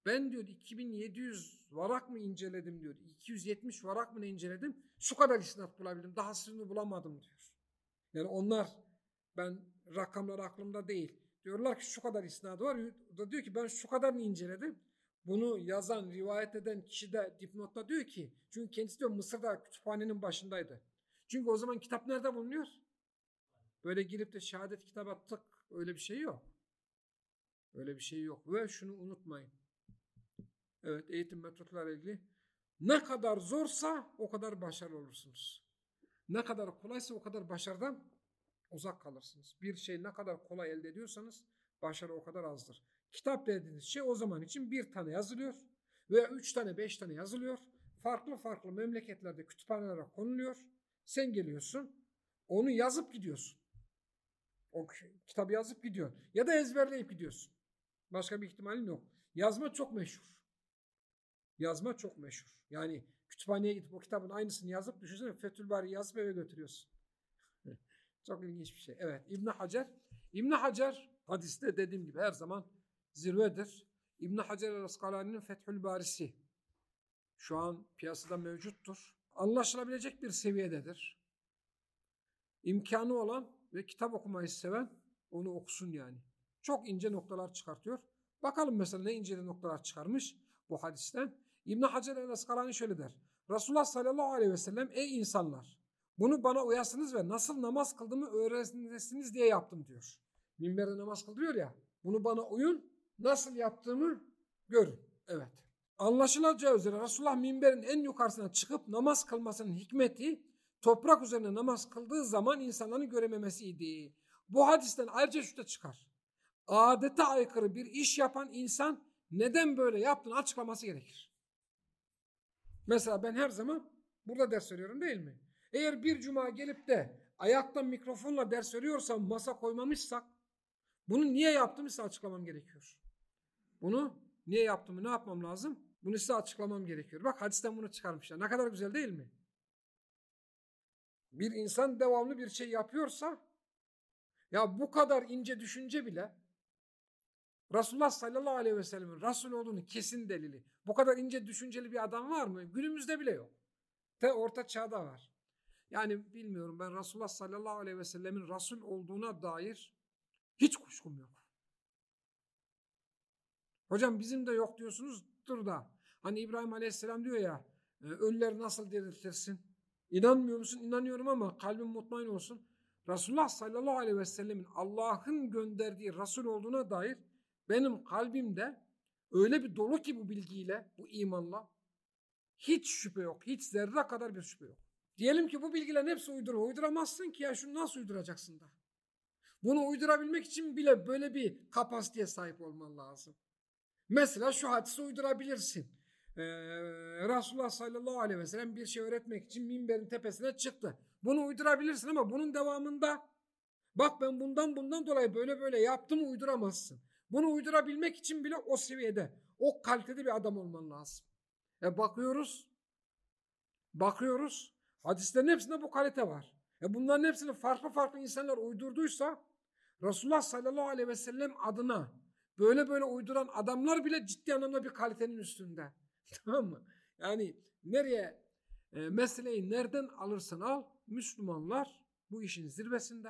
Ben diyor 2700 varak mı inceledim diyor. 270 varak mı inceledim? Şu kadar isnat bulabildim. Daha sırrını bulamadım diyor. Yani onlar ben rakamlar aklımda değil. Diyorlar ki şu kadar isnadı var. O da diyor ki ben şu kadarını inceledim. Bunu yazan, rivayet eden kişi de dipnotta diyor ki çünkü kendisi diyor Mısır'da kütüphanenin başındaydı. Çünkü o zaman kitap nerede bulunuyor? Böyle girip de şehadet kitabı attık öyle bir şey yok. Öyle bir şey yok. Ve şunu unutmayın. Evet eğitim metotları ilgili. Ne kadar zorsa o kadar başarılı olursunuz. Ne kadar kolaysa o kadar başarıdan uzak kalırsınız. Bir şey ne kadar kolay elde ediyorsanız başarı o kadar azdır. Kitap dediğiniz şey o zaman için bir tane yazılıyor veya üç tane beş tane yazılıyor. Farklı farklı memleketlerde kütüphanelere konuluyor. Sen geliyorsun onu yazıp gidiyorsun. O kitabı yazıp gidiyorsun. Ya da ezberleyip gidiyorsun. Başka bir ihtimalin yok. Yazma çok meşhur. Yazma çok meşhur. Yani kütüphaneye gidip o kitabın aynısını yazıp düşünsene Fethül Bari yazıp eve götürüyorsun. çok ilginç bir şey. Evet İbn Hacer. İbn Hacer hadiste dediğim gibi her zaman zirvedir. İbn Hacer el-Askalani'nin Fethül Barisi şu an piyasada mevcuttur. Anlaşılabilecek bir seviyededir. İmkanı olan ve kitap okumayı seven onu okusun yani. Çok ince noktalar çıkartıyor. Bakalım mesela ne ince noktalar çıkarmış bu hadisten. İbn Hacer el-Askalani şöyle der. Resulullah sallallahu aleyhi ve sellem ey insanlar bunu bana uyasınız ve nasıl namaz kıldığımı öğrensiniz diye yaptım diyor. Minberde namaz kıldırıyor ya. Bunu bana uyun nasıl yaptığımı görün. Evet. Anlaşılacağı üzere Resulullah minberin en yukarısına çıkıp namaz kılmasının hikmeti toprak üzerine namaz kıldığı zaman insanların görememesiydi. Bu hadisten ayrıca şu da çıkar. Adete aykırı bir iş yapan insan neden böyle yaptığını açıklaması gerekir. Mesela ben her zaman burada ders veriyorum değil mi? Eğer bir cuma gelip de ayaktan mikrofonla ders veriyorsam masa koymamışsak bunu niye yaptım size açıklamam gerekiyor. Bunu niye yaptığımı ne yapmam lazım? Bunu size açıklamam gerekiyor. Bak hadisten bunu çıkarmışlar. Ne kadar güzel değil mi? Bir insan devamlı bir şey yapıyorsa ya bu kadar ince düşünce bile Resulullah sallallahu aleyhi ve sellemin Resul olduğunu kesin delili. Bu kadar ince düşünceli bir adam var mı? Günümüzde bile yok. Te orta çağda var. Yani bilmiyorum ben Resulullah sallallahu aleyhi ve sellemin Resul olduğuna dair hiç kuşkum yok. Hocam bizim de yok diyorsunuz dur da. Hani İbrahim aleyhisselam diyor ya e, ölüleri nasıl diriltirsin? İnanmıyor musun? İnanıyorum ama kalbim mutmain olsun. Resulullah sallallahu aleyhi ve sellemin Allah'ın gönderdiği Resul olduğuna dair benim kalbimde öyle bir dolu ki bu bilgiyle, bu imanla hiç şüphe yok. Hiç zerre kadar bir şüphe yok. Diyelim ki bu bilgilerin hepsi uydurma. Uyduramazsın ki ya şunu nasıl uyduracaksın da? Bunu uydurabilmek için bile böyle bir kapasiteye sahip olman lazım. Mesela şu hadisi uydurabilirsin. Ee, Resulullah sallallahu aleyhi ve sellem bir şey öğretmek için minberin tepesine çıktı. Bunu uydurabilirsin ama bunun devamında bak ben bundan bundan dolayı böyle böyle yaptım uyduramazsın. Bunu uydurabilmek için bile o seviyede, o kalitede bir adam olman lazım. E bakıyoruz, bakıyoruz, hadislerin hepsinde bu kalite var. E bunların hepsini farklı farklı insanlar uydurduysa, Resulullah sallallahu aleyhi ve sellem adına böyle böyle uyduran adamlar bile ciddi anlamda bir kalitenin üstünde. tamam mı? Yani nereye, e, meseleyi nereden alırsan al, Müslümanlar bu işin zirvesinde.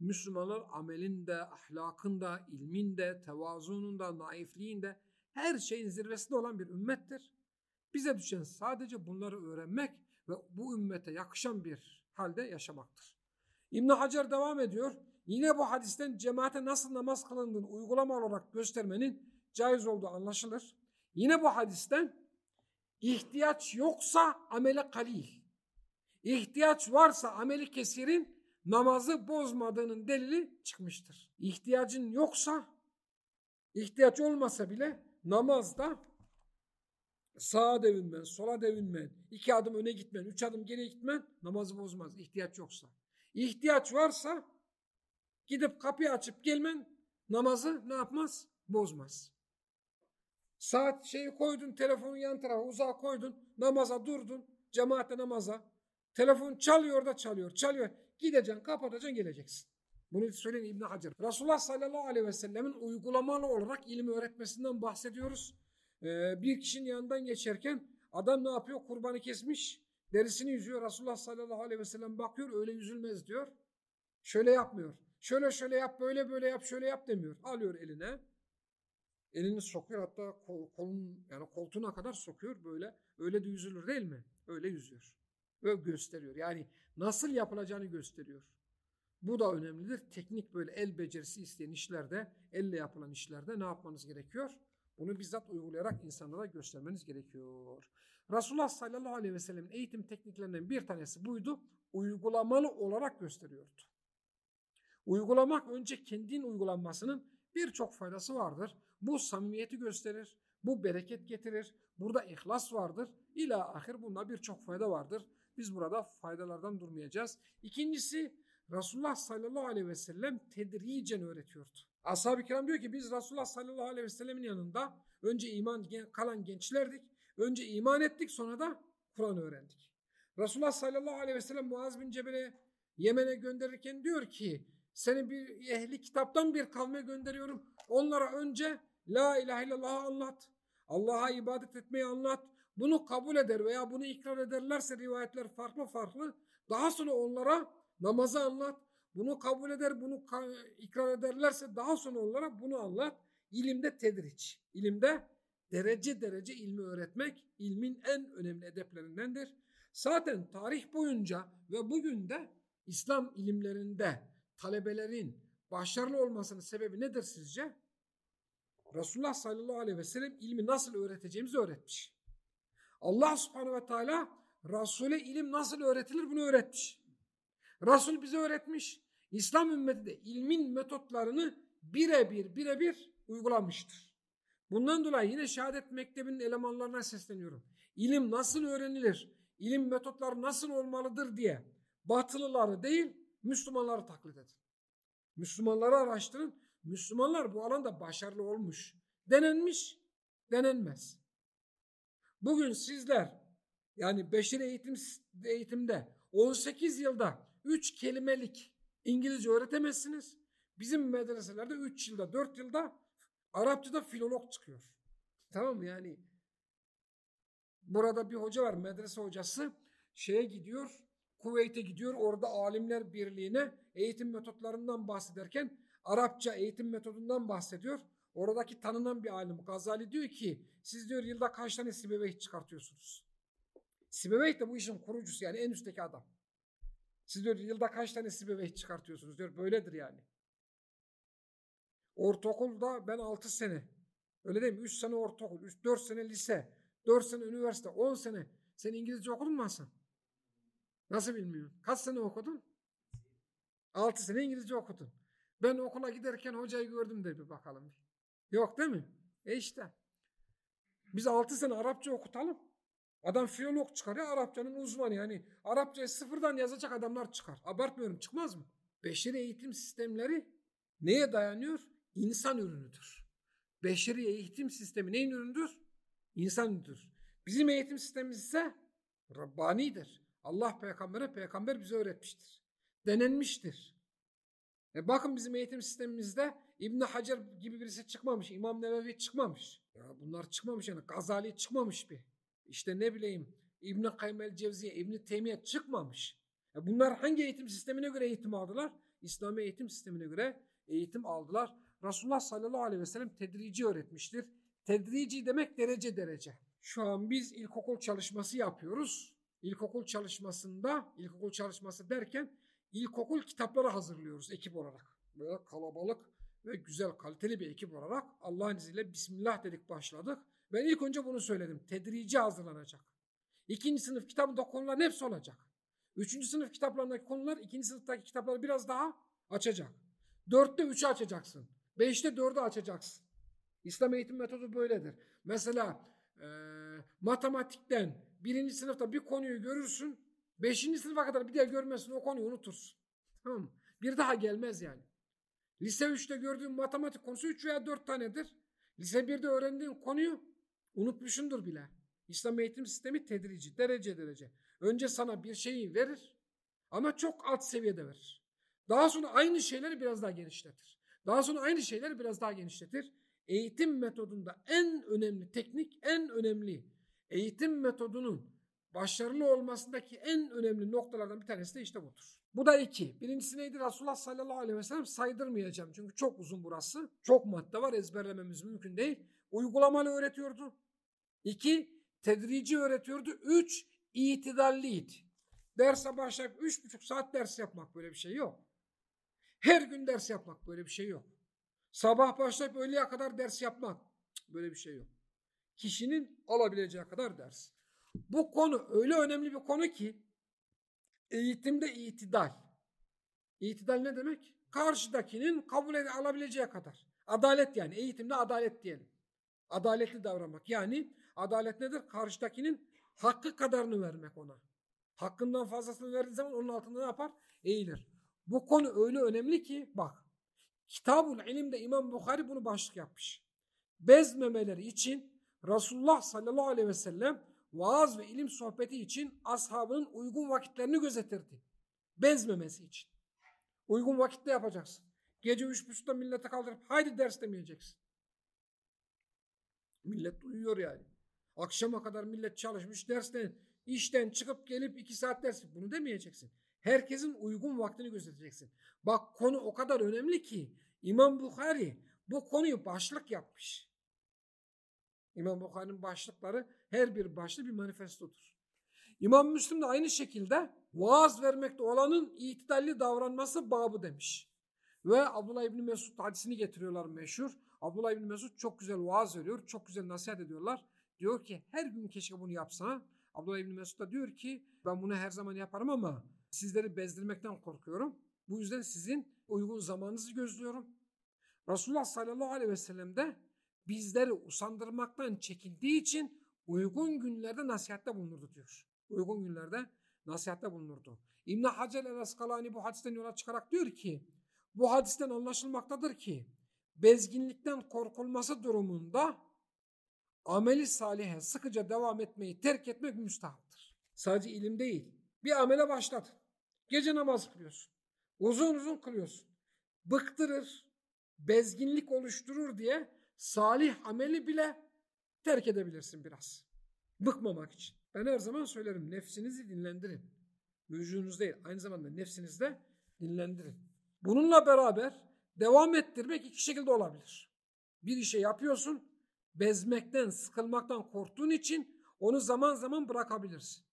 Müslümanlar amelinde, ahlakında, ilminde, tevazununda, naifliğinde her şeyin zirvesinde olan bir ümmettir. Bize düşen sadece bunları öğrenmek ve bu ümmete yakışan bir halde yaşamaktır. İbn Hacer devam ediyor. Yine bu hadisten cemaate nasıl namaz kılındığını uygulama olarak göstermenin caiz olduğu anlaşılır. Yine bu hadisten ihtiyaç yoksa amele kalil. İhtiyaç varsa ameli kesirin namazı bozmadığının delili çıkmıştır. İhtiyacın yoksa, ihtiyaç olmasa bile namazda sağa devinmen, sola devinmen, iki adım öne gitmen, üç adım geri gitmen namazı bozmaz ihtiyaç yoksa. İhtiyaç varsa gidip kapıyı açıp gelmen namazı ne yapmaz? Bozmaz. Saat şeyi koydun, telefonu yan tarafa uzağa koydun, namaza durdun, cemaatle namaza. Telefon çalıyor da çalıyor, çalıyor. Gideceksin, kapatacaksın, geleceksin. Bunu söyleyen İbn Hacer. Resulullah sallallahu aleyhi ve sellemin uygulamalı olarak ilmi öğretmesinden bahsediyoruz. Ee, bir kişinin yanından geçerken adam ne yapıyor? Kurbanı kesmiş, derisini yüzüyor. Resulullah sallallahu aleyhi ve sellem bakıyor, öyle yüzülmez diyor. Şöyle yapmıyor. Şöyle şöyle yap, böyle böyle yap, şöyle yap demiyor. Alıyor eline. Elini sokuyor hatta kol, kolun yani koltuğuna kadar sokuyor böyle. Öyle de yüzülür değil mi? Öyle yüzüyor. Ve gösteriyor. Yani nasıl yapılacağını gösteriyor. Bu da önemlidir. Teknik böyle el becerisi isteyen işlerde, elle yapılan işlerde ne yapmanız gerekiyor? Bunu bizzat uygulayarak insanlara göstermeniz gerekiyor. Resulullah sallallahu aleyhi ve sellem'in eğitim tekniklerinden bir tanesi buydu. Uygulamalı olarak gösteriyordu. Uygulamak önce kendin uygulanmasının birçok faydası vardır. Bu samimiyeti gösterir, bu bereket getirir, burada ihlas vardır. İla ahir bunda birçok fayda vardır. Biz burada faydalardan durmayacağız. İkincisi Resulullah sallallahu aleyhi ve sellem tedricen öğretiyordu. Ashab-ı kiram diyor ki biz Resulullah sallallahu aleyhi ve sellemin yanında önce iman kalan gençlerdik. Önce iman ettik sonra da Kur'an öğrendik. Resulullah sallallahu aleyhi ve sellem Muaz bin Cebel'e Yemen'e gönderirken diyor ki seni bir ehli kitaptan bir kavme gönderiyorum. Onlara önce la ilahe illallah anlat. Allah'a ibadet etmeyi anlat. Bunu kabul eder veya bunu ikrar ederlerse rivayetler farklı farklı. Daha sonra onlara namazı anlat. Bunu kabul eder, bunu ikrar ederlerse daha sonra onlara bunu anlat. İlimde tedriç. İlimde derece derece ilmi öğretmek ilmin en önemli edeplerindendir. Zaten tarih boyunca ve bugün de İslam ilimlerinde talebelerin başarılı olmasının sebebi nedir sizce? Resulullah sallallahu aleyhi ve sellem ilmi nasıl öğreteceğimizi öğretmiş. Allah subhanehu ve teala Resul'e ilim nasıl öğretilir bunu öğretmiş. Resul bize öğretmiş. İslam ümmeti de ilmin metotlarını birebir birebir uygulamıştır. Bundan dolayı yine şehadet mektebinin elemanlarına sesleniyorum. İlim nasıl öğrenilir? İlim metotları nasıl olmalıdır diye batılıları değil Müslümanları taklit edin. Müslümanları araştırın. Müslümanlar bu alanda başarılı olmuş. Denenmiş, denenmez. Bugün sizler yani beşer eğitim eğitimde 18 yılda 3 kelimelik İngilizce öğretemezsiniz. Bizim medreselerde 3 yılda 4 yılda Arapçada filolog çıkıyor. Tamam mı yani? Burada bir hoca var medrese hocası şeye gidiyor Kuveyt'e gidiyor orada alimler birliğine eğitim metotlarından bahsederken Arapça eğitim metodundan bahsediyor. Oradaki tanınan bir alim Gazali diyor ki siz diyor yılda kaç tane Sibeveyh çıkartıyorsunuz? Sibeveyh de bu işin kurucusu yani en üstteki adam. Siz diyor yılda kaç tane Sibeveyh çıkartıyorsunuz diyor böyledir yani. Ortaokulda ben 6 sene öyle değil mi? 3 sene ortaokul, 3, 4 sene lise, 4 sene üniversite, 10 sene. Sen İngilizce okudun mu Hasan? Nasıl bilmiyorum. Kaç sene okudun? 6 sene İngilizce okudun. Ben okula giderken hocayı gördüm de bir bakalım. Yok değil mi? E işte. Biz 6 sene Arapça okutalım. Adam filolog çıkarıyor Arapçanın uzmanı yani. Arapçayı sıfırdan yazacak adamlar çıkar. Abartmıyorum çıkmaz mı? Beşeri eğitim sistemleri neye dayanıyor? İnsan ürünüdür. Beşeri eğitim sistemi neyin ürünüdür? İnsan ürünüdür. Bizim eğitim sistemimiz ise Rabbanidir. Allah peygambere peygamber bize öğretmiştir. Denenmiştir. E bakın bizim eğitim sistemimizde İbn Hacer gibi birisi çıkmamış. İmam Nevevi çıkmamış. Ya bunlar çıkmamış yani. Gazali çıkmamış bir. İşte ne bileyim İbn Kayyim Cevziye, İbn Teymiye çıkmamış. Ya bunlar hangi eğitim sistemine göre eğitim aldılar? İslami eğitim sistemine göre eğitim aldılar. Resulullah sallallahu aleyhi ve sellem tedrici öğretmiştir. Tedrici demek derece derece. Şu an biz ilkokul çalışması yapıyoruz. İlkokul çalışmasında, ilkokul çalışması derken ilkokul kitapları hazırlıyoruz ekip olarak. Böyle kalabalık ve güzel kaliteli bir ekip olarak Allah'ın izniyle Bismillah dedik başladık. Ben ilk önce bunu söyledim. Tedrici hazırlanacak. İkinci sınıf kitabında konuların hepsi olacak. Üçüncü sınıf kitaplarındaki konular ikinci sınıftaki kitapları biraz daha açacak. Dörtte üçü açacaksın. Beşte dördü açacaksın. İslam eğitim metodu böyledir. Mesela e, matematikten birinci sınıfta bir konuyu görürsün. Beşinci sınıfa kadar bir daha görmezsin o konuyu unutursun. Tamam mı? Bir daha gelmez yani. Lise 3'te gördüğün matematik konusu 3 veya 4 tanedir. Lise 1'de öğrendiğin konuyu unutmuşundur bile. İslam eğitim sistemi tedrici, derece derece. Önce sana bir şeyi verir ama çok alt seviyede verir. Daha sonra aynı şeyleri biraz daha genişletir. Daha sonra aynı şeyleri biraz daha genişletir. Eğitim metodunda en önemli teknik, en önemli eğitim metodunun başarılı olmasındaki en önemli noktalardan bir tanesi de işte budur. Bu da iki. Birincisi neydi? Resulullah sallallahu aleyhi ve sellem saydırmayacağım. Çünkü çok uzun burası. Çok madde var ezberlememiz mümkün değil. uygulamalı öğretiyordu. İki, tedrici öğretiyordu. Üç, itidalliydi. Derse başlayıp üç buçuk saat ders yapmak böyle bir şey yok. Her gün ders yapmak böyle bir şey yok. Sabah başlayıp öğleye kadar ders yapmak böyle bir şey yok. Kişinin alabileceği kadar ders. Bu konu öyle önemli bir konu ki eğitimde itidal. İtidal ne demek? Karşıdakinin kabul ede alabileceği kadar. Adalet yani eğitimde adalet diyelim. Adaletli davranmak. Yani adalet nedir? Karşıdakinin hakkı kadarını vermek ona. Hakkından fazlasını verdiği zaman onun altında ne yapar? Eğilir. Bu konu öyle önemli ki bak. Kitabul İlim'de İmam Bukhari bunu başlık yapmış. Bezmemeleri için Resulullah sallallahu aleyhi ve sellem vaaz ve ilim sohbeti için ashabının uygun vakitlerini gözetirdi. Bezmemesi için. Uygun vakitte yapacaksın. Gece üç buçukta millete kaldırıp haydi ders demeyeceksin. Millet uyuyor yani. Akşama kadar millet çalışmış dersten, işten çıkıp gelip iki saat ders. Bunu demeyeceksin. Herkesin uygun vaktini gözeteceksin. Bak konu o kadar önemli ki İmam Bukhari bu konuyu başlık yapmış. İmam Bukhari'nin başlıkları her bir başlı bir manifestodur. İmam Müslim de aynı şekilde vaaz vermekte olanın itidalli davranması babı demiş. Ve Abdullah İbni Mesud hadisini getiriyorlar meşhur. Abdullah İbni Mesud çok güzel vaaz veriyor, çok güzel nasihat ediyorlar. Diyor ki her gün keşke bunu yapsana. Abdullah İbni Mesud da diyor ki ben bunu her zaman yaparım ama sizleri bezdirmekten korkuyorum. Bu yüzden sizin uygun zamanınızı gözlüyorum. Resulullah sallallahu aleyhi ve sellem de bizleri usandırmaktan çekildiği için uygun günlerde nasihatte bulunurdu diyor. Uygun günlerde nasihatte bulunurdu. İbn Hacer el-Askalani bu hadisten yola çıkarak diyor ki bu hadisten anlaşılmaktadır ki bezginlikten korkulması durumunda ameli salihe sıkıca devam etmeyi terk etmek müstahaptır. Sadece ilim değil. Bir amele başlat. Gece namaz kılıyorsun. Uzun uzun kılıyorsun. Bıktırır, bezginlik oluşturur diye salih ameli bile terk edebilirsin biraz. Bıkmamak için. Ben her zaman söylerim nefsinizi dinlendirin. Vücudunuz değil aynı zamanda nefsinizde dinlendirin. Bununla beraber devam ettirmek iki şekilde olabilir. Bir işe yapıyorsun, bezmekten, sıkılmaktan korktuğun için onu zaman zaman bırakabilirsin.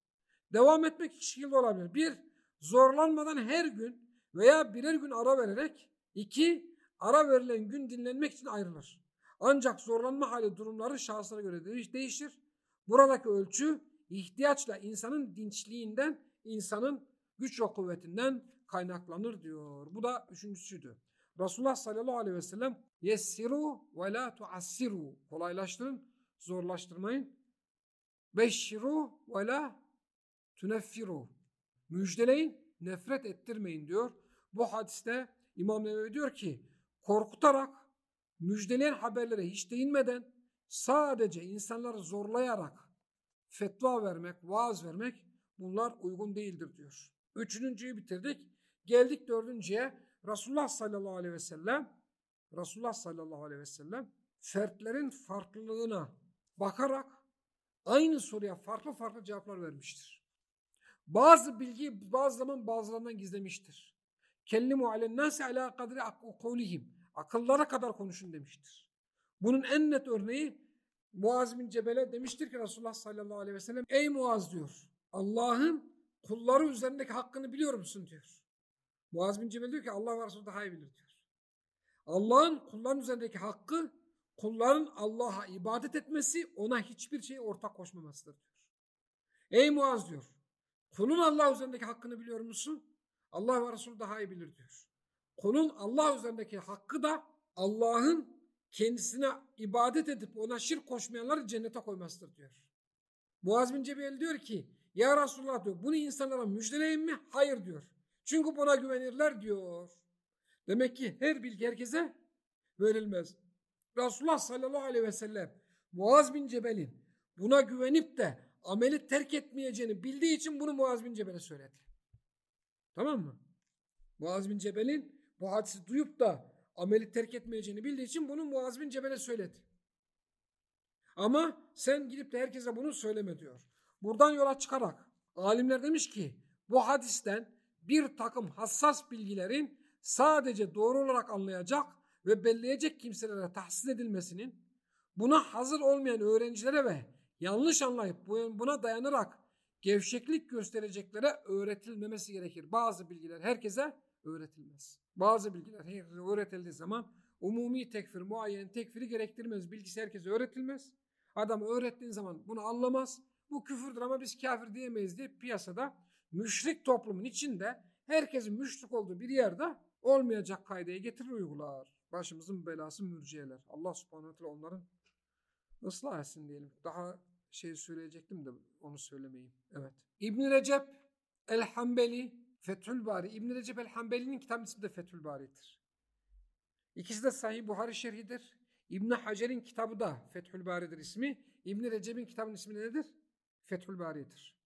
Devam etmek iki şekilde olabilir. Bir, zorlanmadan her gün veya birer gün ara vererek. iki ara verilen gün dinlenmek için ayrılır. Ancak zorlanma hali durumları şahsına göre değişir. Buradaki ölçü ihtiyaçla insanın dinçliğinden, insanın güç ve kuvvetinden kaynaklanır diyor. Bu da üçüncüsüydü. Resulullah sallallahu aleyhi ve sellem yessiru ve la tuassiru kolaylaştırın, zorlaştırmayın. Beşşiru ve la tuneffiru müjdeleyin, nefret ettirmeyin diyor. Bu hadiste İmam Nevevi diyor ki korkutarak müjdeleyen haberlere hiç değinmeden sadece insanları zorlayarak fetva vermek, vaaz vermek bunlar uygun değildir diyor. Üçüncüyü bitirdik. Geldik dördüncüye. Resulullah sallallahu aleyhi ve sellem Resulullah sallallahu aleyhi ve sellem fertlerin farklılığına bakarak aynı soruya farklı farklı cevaplar vermiştir. Bazı bilgi bazı zaman bazılarından gizlemiştir. Kellimu alen nasi ala kadri kavlihim. Akıllara kadar konuşun demiştir. Bunun en net örneği Muaz bin Cebel'e demiştir ki Resulullah sallallahu aleyhi ve sellem ey Muaz diyor Allah'ın kulları üzerindeki hakkını biliyor musun diyor. Muaz bin Cebel diyor ki Allah ve Resulü daha iyi bilir diyor. Allah'ın kulların üzerindeki hakkı kulların Allah'a ibadet etmesi ona hiçbir şey ortak koşmamasıdır diyor. Ey Muaz diyor kulun Allah üzerindeki hakkını biliyor musun? Allah ve Resulü daha iyi bilir diyor. Kulun Allah üzerindeki hakkı da Allah'ın kendisine ibadet edip ona şirk koşmayanları cennete koymasıdır diyor. Muaz bin Cebel diyor ki ya Resulullah diyor bunu insanlara müjdeleyeyim mi? Hayır diyor. Çünkü buna güvenirler diyor. Demek ki her bilgi herkese verilmez. Resulullah sallallahu aleyhi ve sellem Muaz bin Cebel'in buna güvenip de ameli terk etmeyeceğini bildiği için bunu Muaz bin Cebel'e söyledi. Tamam mı? Muaz bin Cebel'in bu hadisi duyup da ameli terk etmeyeceğini bildiği için bunu Muaz bin Cebel'e söyledi. Ama sen gidip de herkese bunu söyleme diyor. Buradan yola çıkarak alimler demiş ki bu hadisten bir takım hassas bilgilerin sadece doğru olarak anlayacak ve belleyecek kimselere tahsis edilmesinin Buna hazır olmayan öğrencilere ve yanlış anlayıp buna dayanarak gevşeklik göstereceklere öğretilmemesi gerekir. Bazı bilgiler herkese öğretilmez. Bazı bilgiler herkese öğretildiği zaman umumi tekfir, muayyen tekfiri gerektirmez. Bilgisi herkese öğretilmez. Adam öğrettiğin zaman bunu anlamaz. Bu küfürdür ama biz kafir diyemeyiz diye piyasada müşrik toplumun içinde herkesin müşrik olduğu bir yerde olmayacak kaydayı getirir uygular. Başımızın belası mürciyeler. Allah subhanahu teala onların ıslah etsin diyelim. Daha şey söyleyecektim de onu söylemeyeyim. Evet. İbn Recep el-Hambeli Fethül Bari. İbn Recep el-Hambeli'nin kitabının ismi de Fethül Bari'dir. İkisi de Sahih Buhari şerhidir. İbn Hacer'in kitabı da Fethül Bari'dir ismi. İbn Recep'in kitabının ismi nedir? Fethül Bari'dir.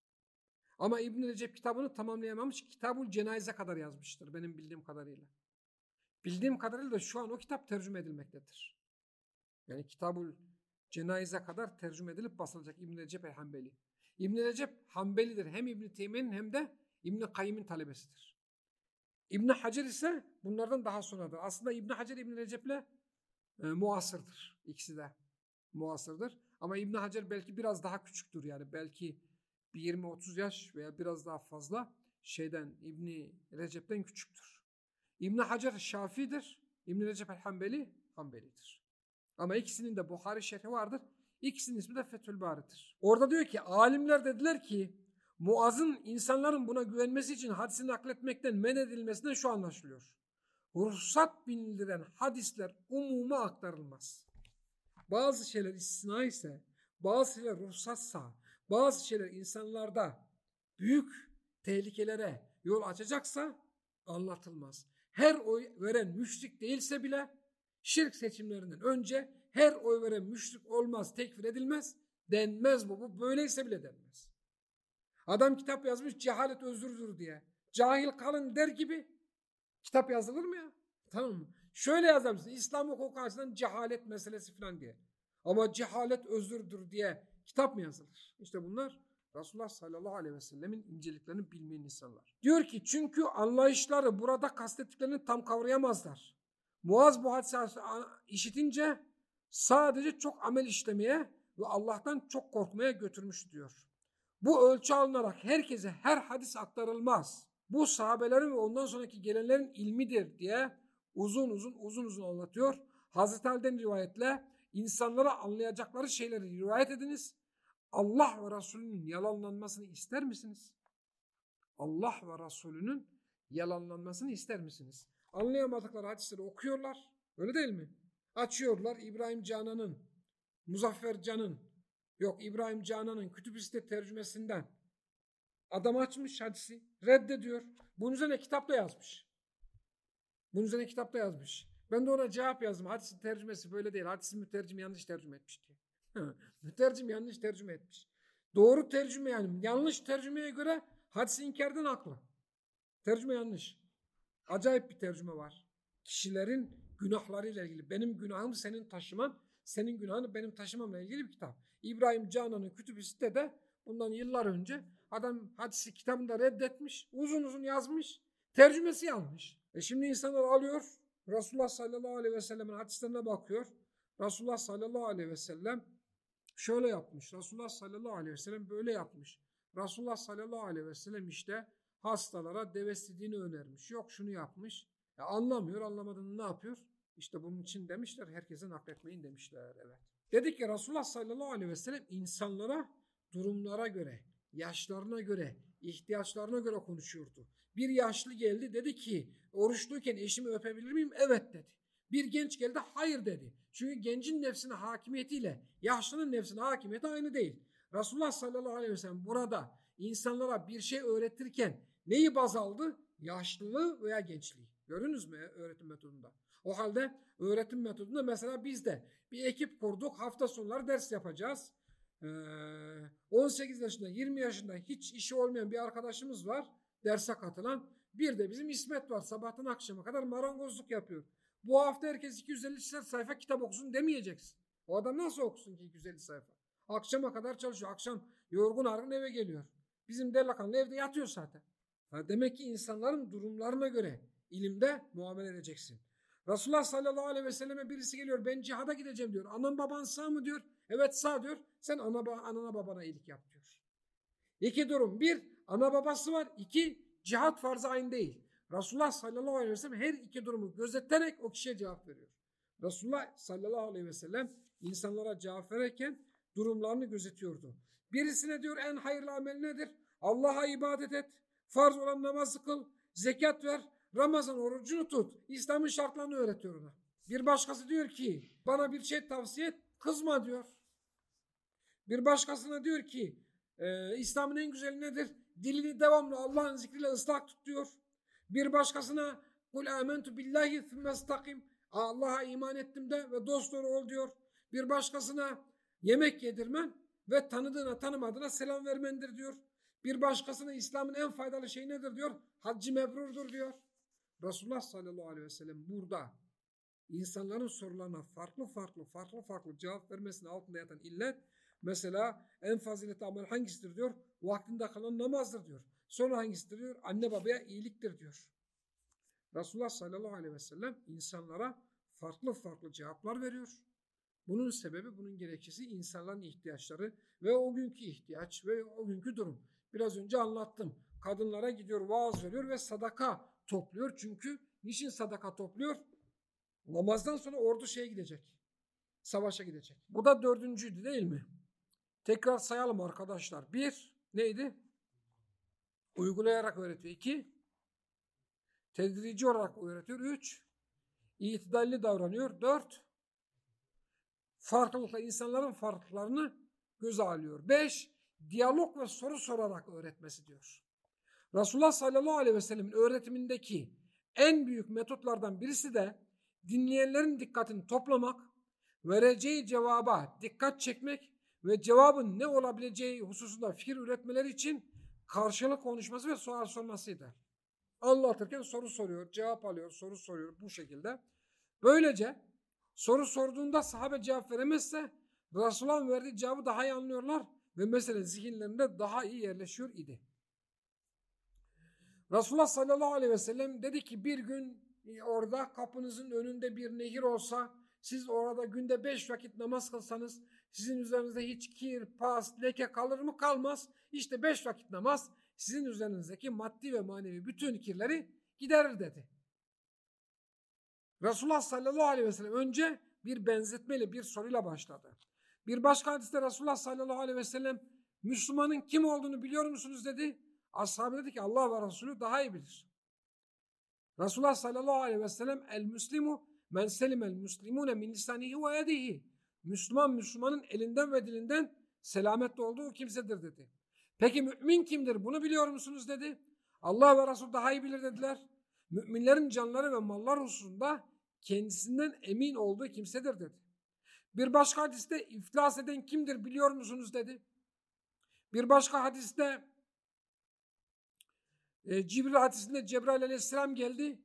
Ama İbn Recep kitabını tamamlayamamış. Kitabul Cenaze kadar yazmıştır benim bildiğim kadarıyla. Bildiğim kadarıyla da şu an o kitap tercüme edilmektedir. Yani Kitabul Cenaze kadar tercüme edilip basılacak İbn Recep el-Hanbeli. İbn Recep Hanbelidir. Hem İbn Teymiye'nin hem de İbn Kayyim'in talebesidir. İbn Hacer ise bunlardan daha sonradır. Aslında İbn Hacer İbn Recep'le e, muasırdır. İkisi de muasırdır. Ama İbn Hacer belki biraz daha küçüktür yani belki bir 20-30 yaş veya biraz daha fazla şeyden İbn Recep'ten küçüktür. İbn Hacer Şafi'dir. İbn Recep el-Hanbeli Hanbelidir. Ama ikisinin de Buhari şerhi vardır. İkisinin ismi de Fethül Bari'dir. Orada diyor ki alimler dediler ki Muaz'ın insanların buna güvenmesi için hadisi nakletmekten men edilmesinden şu anlaşılıyor. Ruhsat bildiren hadisler umuma aktarılmaz. Bazı şeyler istisna ise, bazı şeyler ruhsatsa, bazı şeyler insanlarda büyük tehlikelere yol açacaksa anlatılmaz. Her oy veren müşrik değilse bile şirk seçimlerinden önce her oy veren müşrik olmaz, tekfir edilmez, denmez bu. Bu böyleyse bile denmez. Adam kitap yazmış cehalet özürdür diye. Cahil kalın der gibi kitap yazılır mı ya? Tamam mı? Şöyle yazar İslam hukuku açısından cehalet meselesi falan diye. Ama cehalet özürdür diye kitap mı yazılır? İşte bunlar Resulullah sallallahu aleyhi ve sellemin inceliklerini bilmeyen insanlar. Diyor ki çünkü anlayışları burada kastettiklerini tam kavrayamazlar. Muaz bu hadise işitince sadece çok amel işlemeye ve Allah'tan çok korkmaya götürmüş diyor. Bu ölçü alınarak herkese her hadis aktarılmaz. Bu sahabelerin ve ondan sonraki gelenlerin ilmidir diye uzun uzun uzun uzun anlatıyor. Hazreti Ali'den rivayetle insanlara anlayacakları şeyleri rivayet ediniz. Allah ve Resulünün yalanlanmasını ister misiniz? Allah ve Resulünün yalanlanmasını ister misiniz? Anlayamadıkları hadisleri okuyorlar. Öyle değil mi? Açıyorlar İbrahim Canan'ın, Muzaffer Can'ın, yok İbrahim Canan'ın kütüb tercümesinden. Adam açmış hadisi, reddediyor. Bunun üzerine kitapta yazmış. Bunun üzerine kitapta yazmış. Ben de ona cevap yazdım. Hadisin tercümesi böyle değil. Hadisin mütercim yanlış tercüme etmiş diye. mütercim yanlış tercüme etmiş. Doğru tercüme yani yanlış tercümeye göre hadisi inkardan haklı. Tercüme yanlış. Acayip bir tercüme var. Kişilerin günahlarıyla ilgili. Benim günahım senin taşıman, senin günahını benim taşımamla ilgili bir kitap. İbrahim Canan'ın kütüb de bundan yıllar önce adam hadisi kitabında reddetmiş. Uzun uzun yazmış. Tercümesi yanlış. E şimdi insanlar alıyor Resulullah sallallahu aleyhi ve sellemin hadislerine bakıyor. Resulullah sallallahu aleyhi ve sellem şöyle yapmış. Resulullah sallallahu aleyhi ve sellem böyle yapmış. Resulullah sallallahu aleyhi ve sellem işte hastalara devestidiğini önermiş. Yok şunu yapmış. Ya anlamıyor, anlamadığını ne yapıyor? İşte bunun için demişler, herkese nakletmeyin demişler. Evet. Dedik ki Resulullah sallallahu aleyhi ve sellem insanlara durumlara göre, yaşlarına göre, ihtiyaçlarına göre konuşuyordu. Bir yaşlı geldi dedi ki oruçluyken eşimi öpebilir miyim? Evet dedi. Bir genç geldi hayır dedi. Çünkü gencin nefsine hakimiyetiyle yaşlının nefsine hakimiyeti aynı değil. Resulullah sallallahu aleyhi ve sellem burada insanlara bir şey öğretirken neyi baz aldı? Yaşlılığı veya gençliği. Gördünüz mü öğretim metodunda? O halde öğretim metodunda mesela biz de bir ekip kurduk. Hafta sonları ders yapacağız. Ee, 18 yaşında 20 yaşında hiç işi olmayan bir arkadaşımız var. Derse katılan. Bir de bizim İsmet var. Sabahtan akşama kadar marangozluk yapıyor. Bu hafta herkes 250 sayfa kitap okusun demeyeceksin. O adam nasıl okusun ki 250 sayfa? Akşama kadar çalışıyor. Akşam yorgun argın eve geliyor. Bizim delikanlı evde yatıyor zaten. Demek ki insanların durumlarına göre ilimde muamele edeceksin. Resulullah sallallahu aleyhi ve selleme birisi geliyor ben cihada gideceğim diyor. Anan baban sağ mı diyor. Evet sağ diyor. Sen ana, anana babana iyilik yap diyor. İki durum. Bir ana babası var. İki cihat farzı aynı değil. Resulullah sallallahu aleyhi ve sellem her iki durumu gözeterek o kişiye cevap veriyor. Resulullah sallallahu aleyhi ve sellem insanlara cevap verirken durumlarını gözetiyordu. Birisine diyor en hayırlı amel nedir? Allah'a ibadet et, farz olan namazı kıl, zekat ver, Ramazan orucunu tut. İslam'ın şartlarını öğretiyor ona. Bir başkası diyor ki bana bir şey tavsiye et, kızma diyor. Bir başkasına diyor ki e, İslam'ın en güzeli nedir? Dilini devamlı Allah'ın zikriyle ıslak tut diyor. Bir başkasına kul amentu billahi thumma Allah'a iman ettim de ve dost doğru ol diyor. Bir başkasına yemek yedirmen ve tanıdığına tanımadığına selam vermendir diyor. Bir başkasına İslam'ın en faydalı şeyi nedir diyor. Haccı mebrurdur diyor. Resulullah sallallahu aleyhi ve sellem burada insanların sorularına farklı farklı farklı farklı cevap vermesinin altında yatan illet mesela en faziletli amel hangisidir diyor. Vaktinde kalan namazdır diyor. Sonra hangisidir diyor. Anne babaya iyiliktir diyor. Resulullah sallallahu aleyhi ve sellem insanlara farklı farklı cevaplar veriyor. Bunun sebebi, bunun gerekçesi insanların ihtiyaçları ve o günkü ihtiyaç ve o günkü durum. Biraz önce anlattım. Kadınlara gidiyor, vaaz veriyor ve sadaka topluyor. Çünkü niçin sadaka topluyor? Namazdan sonra ordu şeye gidecek. Savaşa gidecek. Bu da dördüncüydü değil mi? Tekrar sayalım arkadaşlar. Bir, neydi? Uygulayarak öğretiyor. İki, tedrici olarak öğretiyor. Üç, itidalli davranıyor. Dört, farklılıkla insanların farklılıklarını göze alıyor. Beş, diyalog ve soru sorarak öğretmesi diyor. Resulullah sallallahu aleyhi ve sellemin öğretimindeki en büyük metotlardan birisi de dinleyenlerin dikkatini toplamak, vereceği cevaba dikkat çekmek ve cevabın ne olabileceği hususunda fikir üretmeleri için karşılık konuşması ve soru sormasıydı. Anlatırken soru soruyor, cevap alıyor, soru soruyor bu şekilde. Böylece soru sorduğunda sahabe cevap veremezse Resulullah'ın verdiği cevabı daha iyi anlıyorlar ve mesele zihinlerinde daha iyi yerleşiyor idi. Resulullah sallallahu aleyhi ve sellem dedi ki bir gün orada kapınızın önünde bir nehir olsa siz orada günde beş vakit namaz kılsanız sizin üzerinizde hiç kir, pas, leke kalır mı? Kalmaz. İşte beş vakit namaz sizin üzerinizdeki maddi ve manevi bütün kirleri giderir dedi. Resulullah sallallahu aleyhi ve sellem önce bir benzetmeyle bir soruyla başladı. Bir başka hadiste Resulullah sallallahu aleyhi ve sellem Müslümanın kim olduğunu biliyor musunuz dedi. Ashabı dedi ki Allah ve Resulü daha iyi bilir. Resulullah sallallahu aleyhi ve sellem el müslimu men selimel müslimune min lisanihi ve yedihi. Müslüman Müslümanın elinden ve dilinden selametli olduğu kimsedir dedi. Peki mümin kimdir bunu biliyor musunuz dedi. Allah ve Resul daha iyi bilir dediler. Müminlerin canları ve mallar hususunda kendisinden emin olduğu kimsedir dedi. Bir başka hadiste iflas eden kimdir biliyor musunuz dedi. Bir başka hadiste e, Cibril hadisinde Cebrail aleyhisselam geldi.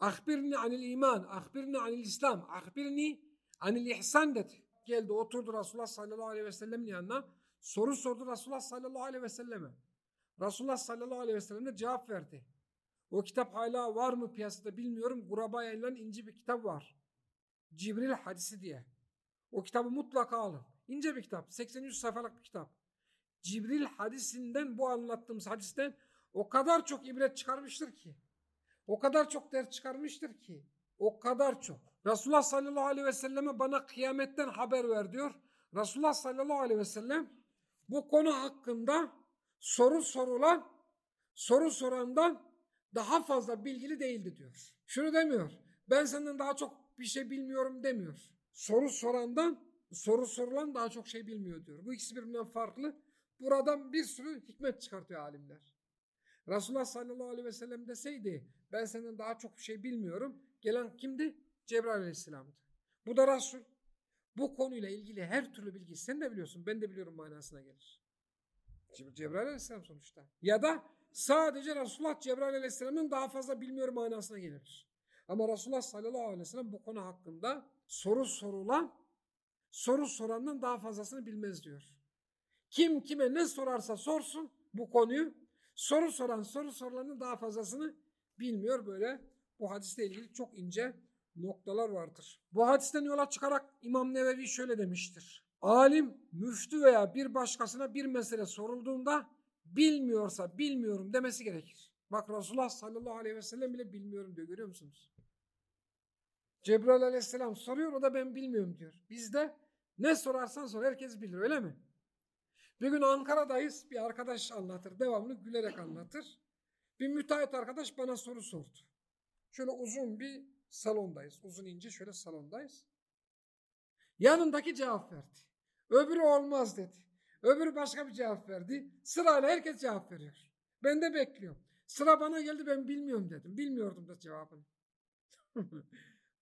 Ahbirni anil iman, ahbirni anil İslam, ahbirni anil ihsan dedi. Geldi oturdu Resulullah sallallahu aleyhi ve sellemin yanına. Soru sordu Resulullah sallallahu aleyhi ve selleme. Resulullah sallallahu aleyhi ve sellem de cevap verdi. O kitap hala var mı piyasada bilmiyorum. Guraba yayınlanan ince bir kitap var. Cibril hadisi diye. O kitabı mutlaka alın. İnce bir kitap. 83 sayfalık bir kitap. Cibril hadisinden bu anlattığımız hadisten o kadar çok ibret çıkarmıştır ki. O kadar çok ders çıkarmıştır ki. O kadar çok. Resulullah sallallahu aleyhi ve selleme bana kıyametten haber ver diyor. Resulullah sallallahu aleyhi ve sellem bu konu hakkında soru sorulan, soru sorandan daha fazla bilgili değildi diyor. Şunu demiyor. Ben senden daha çok bir şey bilmiyorum demiyor. Soru sorandan soru sorulan daha çok şey bilmiyor diyor. Bu ikisi birbirinden farklı. Buradan bir sürü hikmet çıkartıyor alimler. Resulullah sallallahu aleyhi ve sellem deseydi ben senden daha çok bir şey bilmiyorum. Gelen kimdi? Cebrail aleyhisselamdı. Bu da Resul. Bu konuyla ilgili her türlü bilgi sen de biliyorsun ben de biliyorum manasına gelir. Cebrail aleyhisselam sonuçta. Ya da sadece Resulullah Cebrail aleyhisselamın daha fazla bilmiyorum manasına gelir. Ama Resulullah sallallahu aleyhi ve sellem bu konu hakkında soru sorulan soru sorandan daha fazlasını bilmez diyor. Kim kime ne sorarsa sorsun bu konuyu soru soran soru sorulanın daha fazlasını bilmiyor böyle. Bu hadisle ilgili çok ince noktalar vardır. Bu hadisten yola çıkarak İmam Nevevi şöyle demiştir. Alim, müftü veya bir başkasına bir mesele sorulduğunda bilmiyorsa bilmiyorum demesi gerekir. Bak Resulullah sallallahu aleyhi ve sellem bile bilmiyorum diyor görüyor musunuz? Cebrail aleyhisselam soruyor o da ben bilmiyorum diyor. Bizde ne sorarsan sor herkes bilir öyle mi? Bir gün Ankara'dayız bir arkadaş anlatır devamlı gülerek anlatır. Bir müteahhit arkadaş bana soru sordu. Şöyle uzun bir salondayız. Uzun ince şöyle salondayız. Yanındaki cevap verdi. Öbürü olmaz dedi. Öbürü başka bir cevap verdi. Sırayla herkes cevap veriyor. Ben de bekliyorum. Sıra bana geldi ben bilmiyorum dedim. Bilmiyordum da cevabını.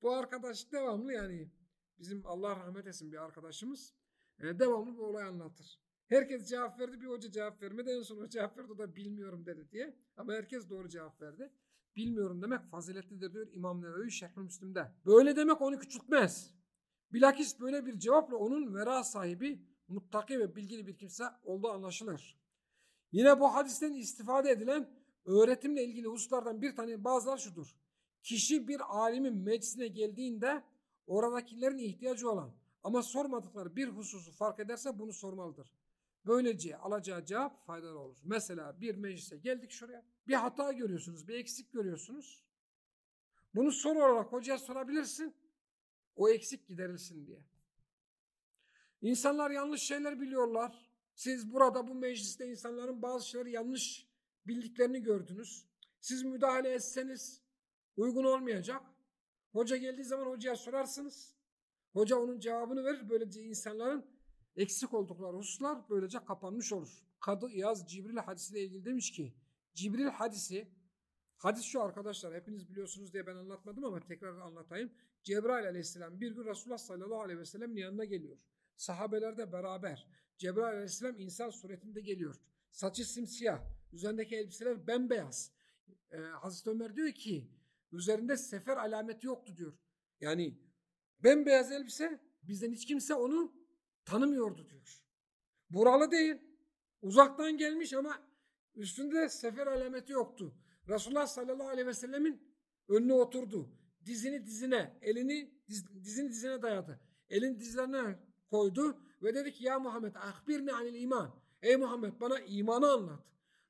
Bu arkadaş devamlı yani bizim Allah rahmet etsin bir arkadaşımız e, devamlı bu olay anlatır. Herkes cevap verdi bir hoca cevap vermedi en son o cevap verdi o da bilmiyorum dedi diye. Ama herkes doğru cevap verdi. Bilmiyorum demek faziletlidir diyor İmam Nevevi Şerh-i Müslim'de. Böyle demek onu küçültmez. Bilakis böyle bir cevapla onun vera sahibi, muttaki ve bilgili bir kimse olduğu anlaşılır. Yine bu hadisten istifade edilen öğretimle ilgili hususlardan bir tane bazılar şudur. Kişi bir alimin meclisine geldiğinde oradakilerin ihtiyacı olan ama sormadıkları bir hususu fark ederse bunu sormalıdır. Böylece alacağı cevap faydalı olur. Mesela bir meclise geldik şuraya. Bir hata görüyorsunuz, bir eksik görüyorsunuz. Bunu soru olarak hocaya sorabilirsin. O eksik giderilsin diye. İnsanlar yanlış şeyler biliyorlar. Siz burada bu mecliste insanların bazı şeyleri yanlış bildiklerini gördünüz. Siz müdahale etseniz uygun olmayacak. Hoca geldiği zaman hocaya sorarsınız. Hoca onun cevabını verir. Böylece insanların eksik oldukları hususlar böylece kapanmış olur. Kadı İyaz Cibril hadisiyle ilgili demiş ki Cibril hadisi hadis şu arkadaşlar hepiniz biliyorsunuz diye ben anlatmadım ama tekrar anlatayım. Cebrail aleyhisselam bir gün Resulullah sallallahu aleyhi ve sellem'in yanına geliyor. Sahabeler de beraber. Cebrail aleyhisselam insan suretinde geliyor. Saçı simsiyah. Üzerindeki elbiseler bembeyaz. Ee, Hazreti Ömer diyor ki üzerinde sefer alameti yoktu diyor. Yani bembeyaz elbise bizden hiç kimse onu tanımıyordu diyor. Buralı değil. Uzaktan gelmiş ama üstünde sefer alameti yoktu. Resulullah sallallahu aleyhi ve sellemin önüne oturdu. Dizini dizine, elini diz, dizini dizine dayadı. Elini dizlerine koydu ve dedi ki ya Muhammed ahbirni anil iman. Ey Muhammed bana imanı anlat.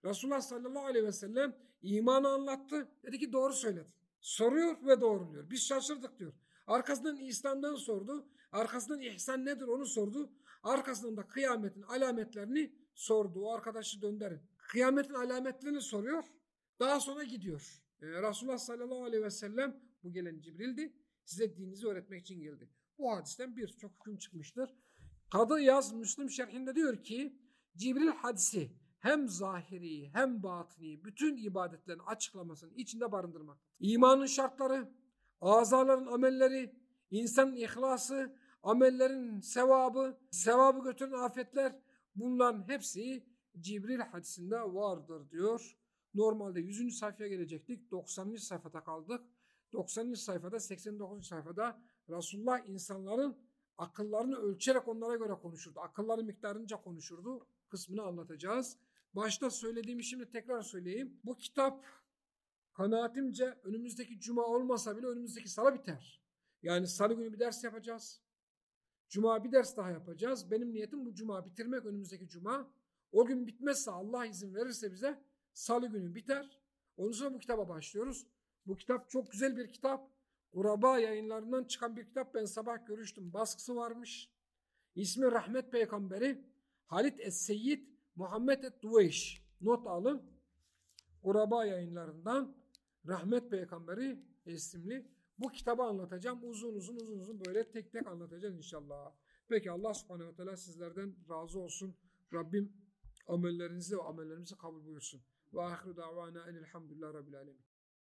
Resulullah sallallahu aleyhi ve sellem imanı anlattı. Dedi ki doğru söyledi. Soruyor ve doğruluyor. Biz şaşırdık diyor. Arkasından İslam'dan sordu. Arkasından ihsan nedir onu sordu. Arkasından da kıyametin alametlerini sordu. O arkadaşı döndürün. Kıyametin alametlerini soruyor. Daha sonra gidiyor. Ee, Resulullah sallallahu aleyhi ve sellem bu gelen Cibril'di. Size dininizi öğretmek için geldi. Bu hadisten birçok hüküm çıkmıştır. Kadı Yaz Müslim şerhinde diyor ki Cibril hadisi hem zahiri hem batini bütün ibadetlerin açıklamasının içinde barındırmak. İmanın şartları, azaların amelleri, insanın ihlası, amellerin sevabı, sevabı götüren afetler bunların hepsi Cibril hadisinde vardır diyor. Normalde 100. sayfaya gelecektik. 90. sayfada kaldık. 90. sayfada 89. sayfada Resulullah insanların akıllarını ölçerek onlara göre konuşurdu. Akılları miktarınca konuşurdu. Kısmını anlatacağız. Başta söylediğimi şimdi tekrar söyleyeyim. Bu kitap kanaatimce önümüzdeki cuma olmasa bile önümüzdeki salı biter. Yani salı günü bir ders yapacağız. Cuma bir ders daha yapacağız. Benim niyetim bu cuma bitirmek önümüzdeki cuma. O gün bitmezse Allah izin verirse bize salı günü biter. Ondan sonra bu kitaba başlıyoruz. Bu kitap çok güzel bir kitap. Uraba yayınlarından çıkan bir kitap. Ben sabah görüştüm. Baskısı varmış. İsmi Rahmet Peygamberi. Halit Es-Seyyid Muhammed Et-Duveyş. Not alın. Uraba yayınlarından Rahmet Peygamberi isimli bu kitabı anlatacağım. Uzun uzun uzun uzun böyle tek tek anlatacağız inşallah. Peki Allah subhanehu ve teala sizlerden razı olsun. Rabbim amellerinizi ve amellerimizi kabul buyursun. Ve ahiru davana enelhamdülillah rabbil alemin.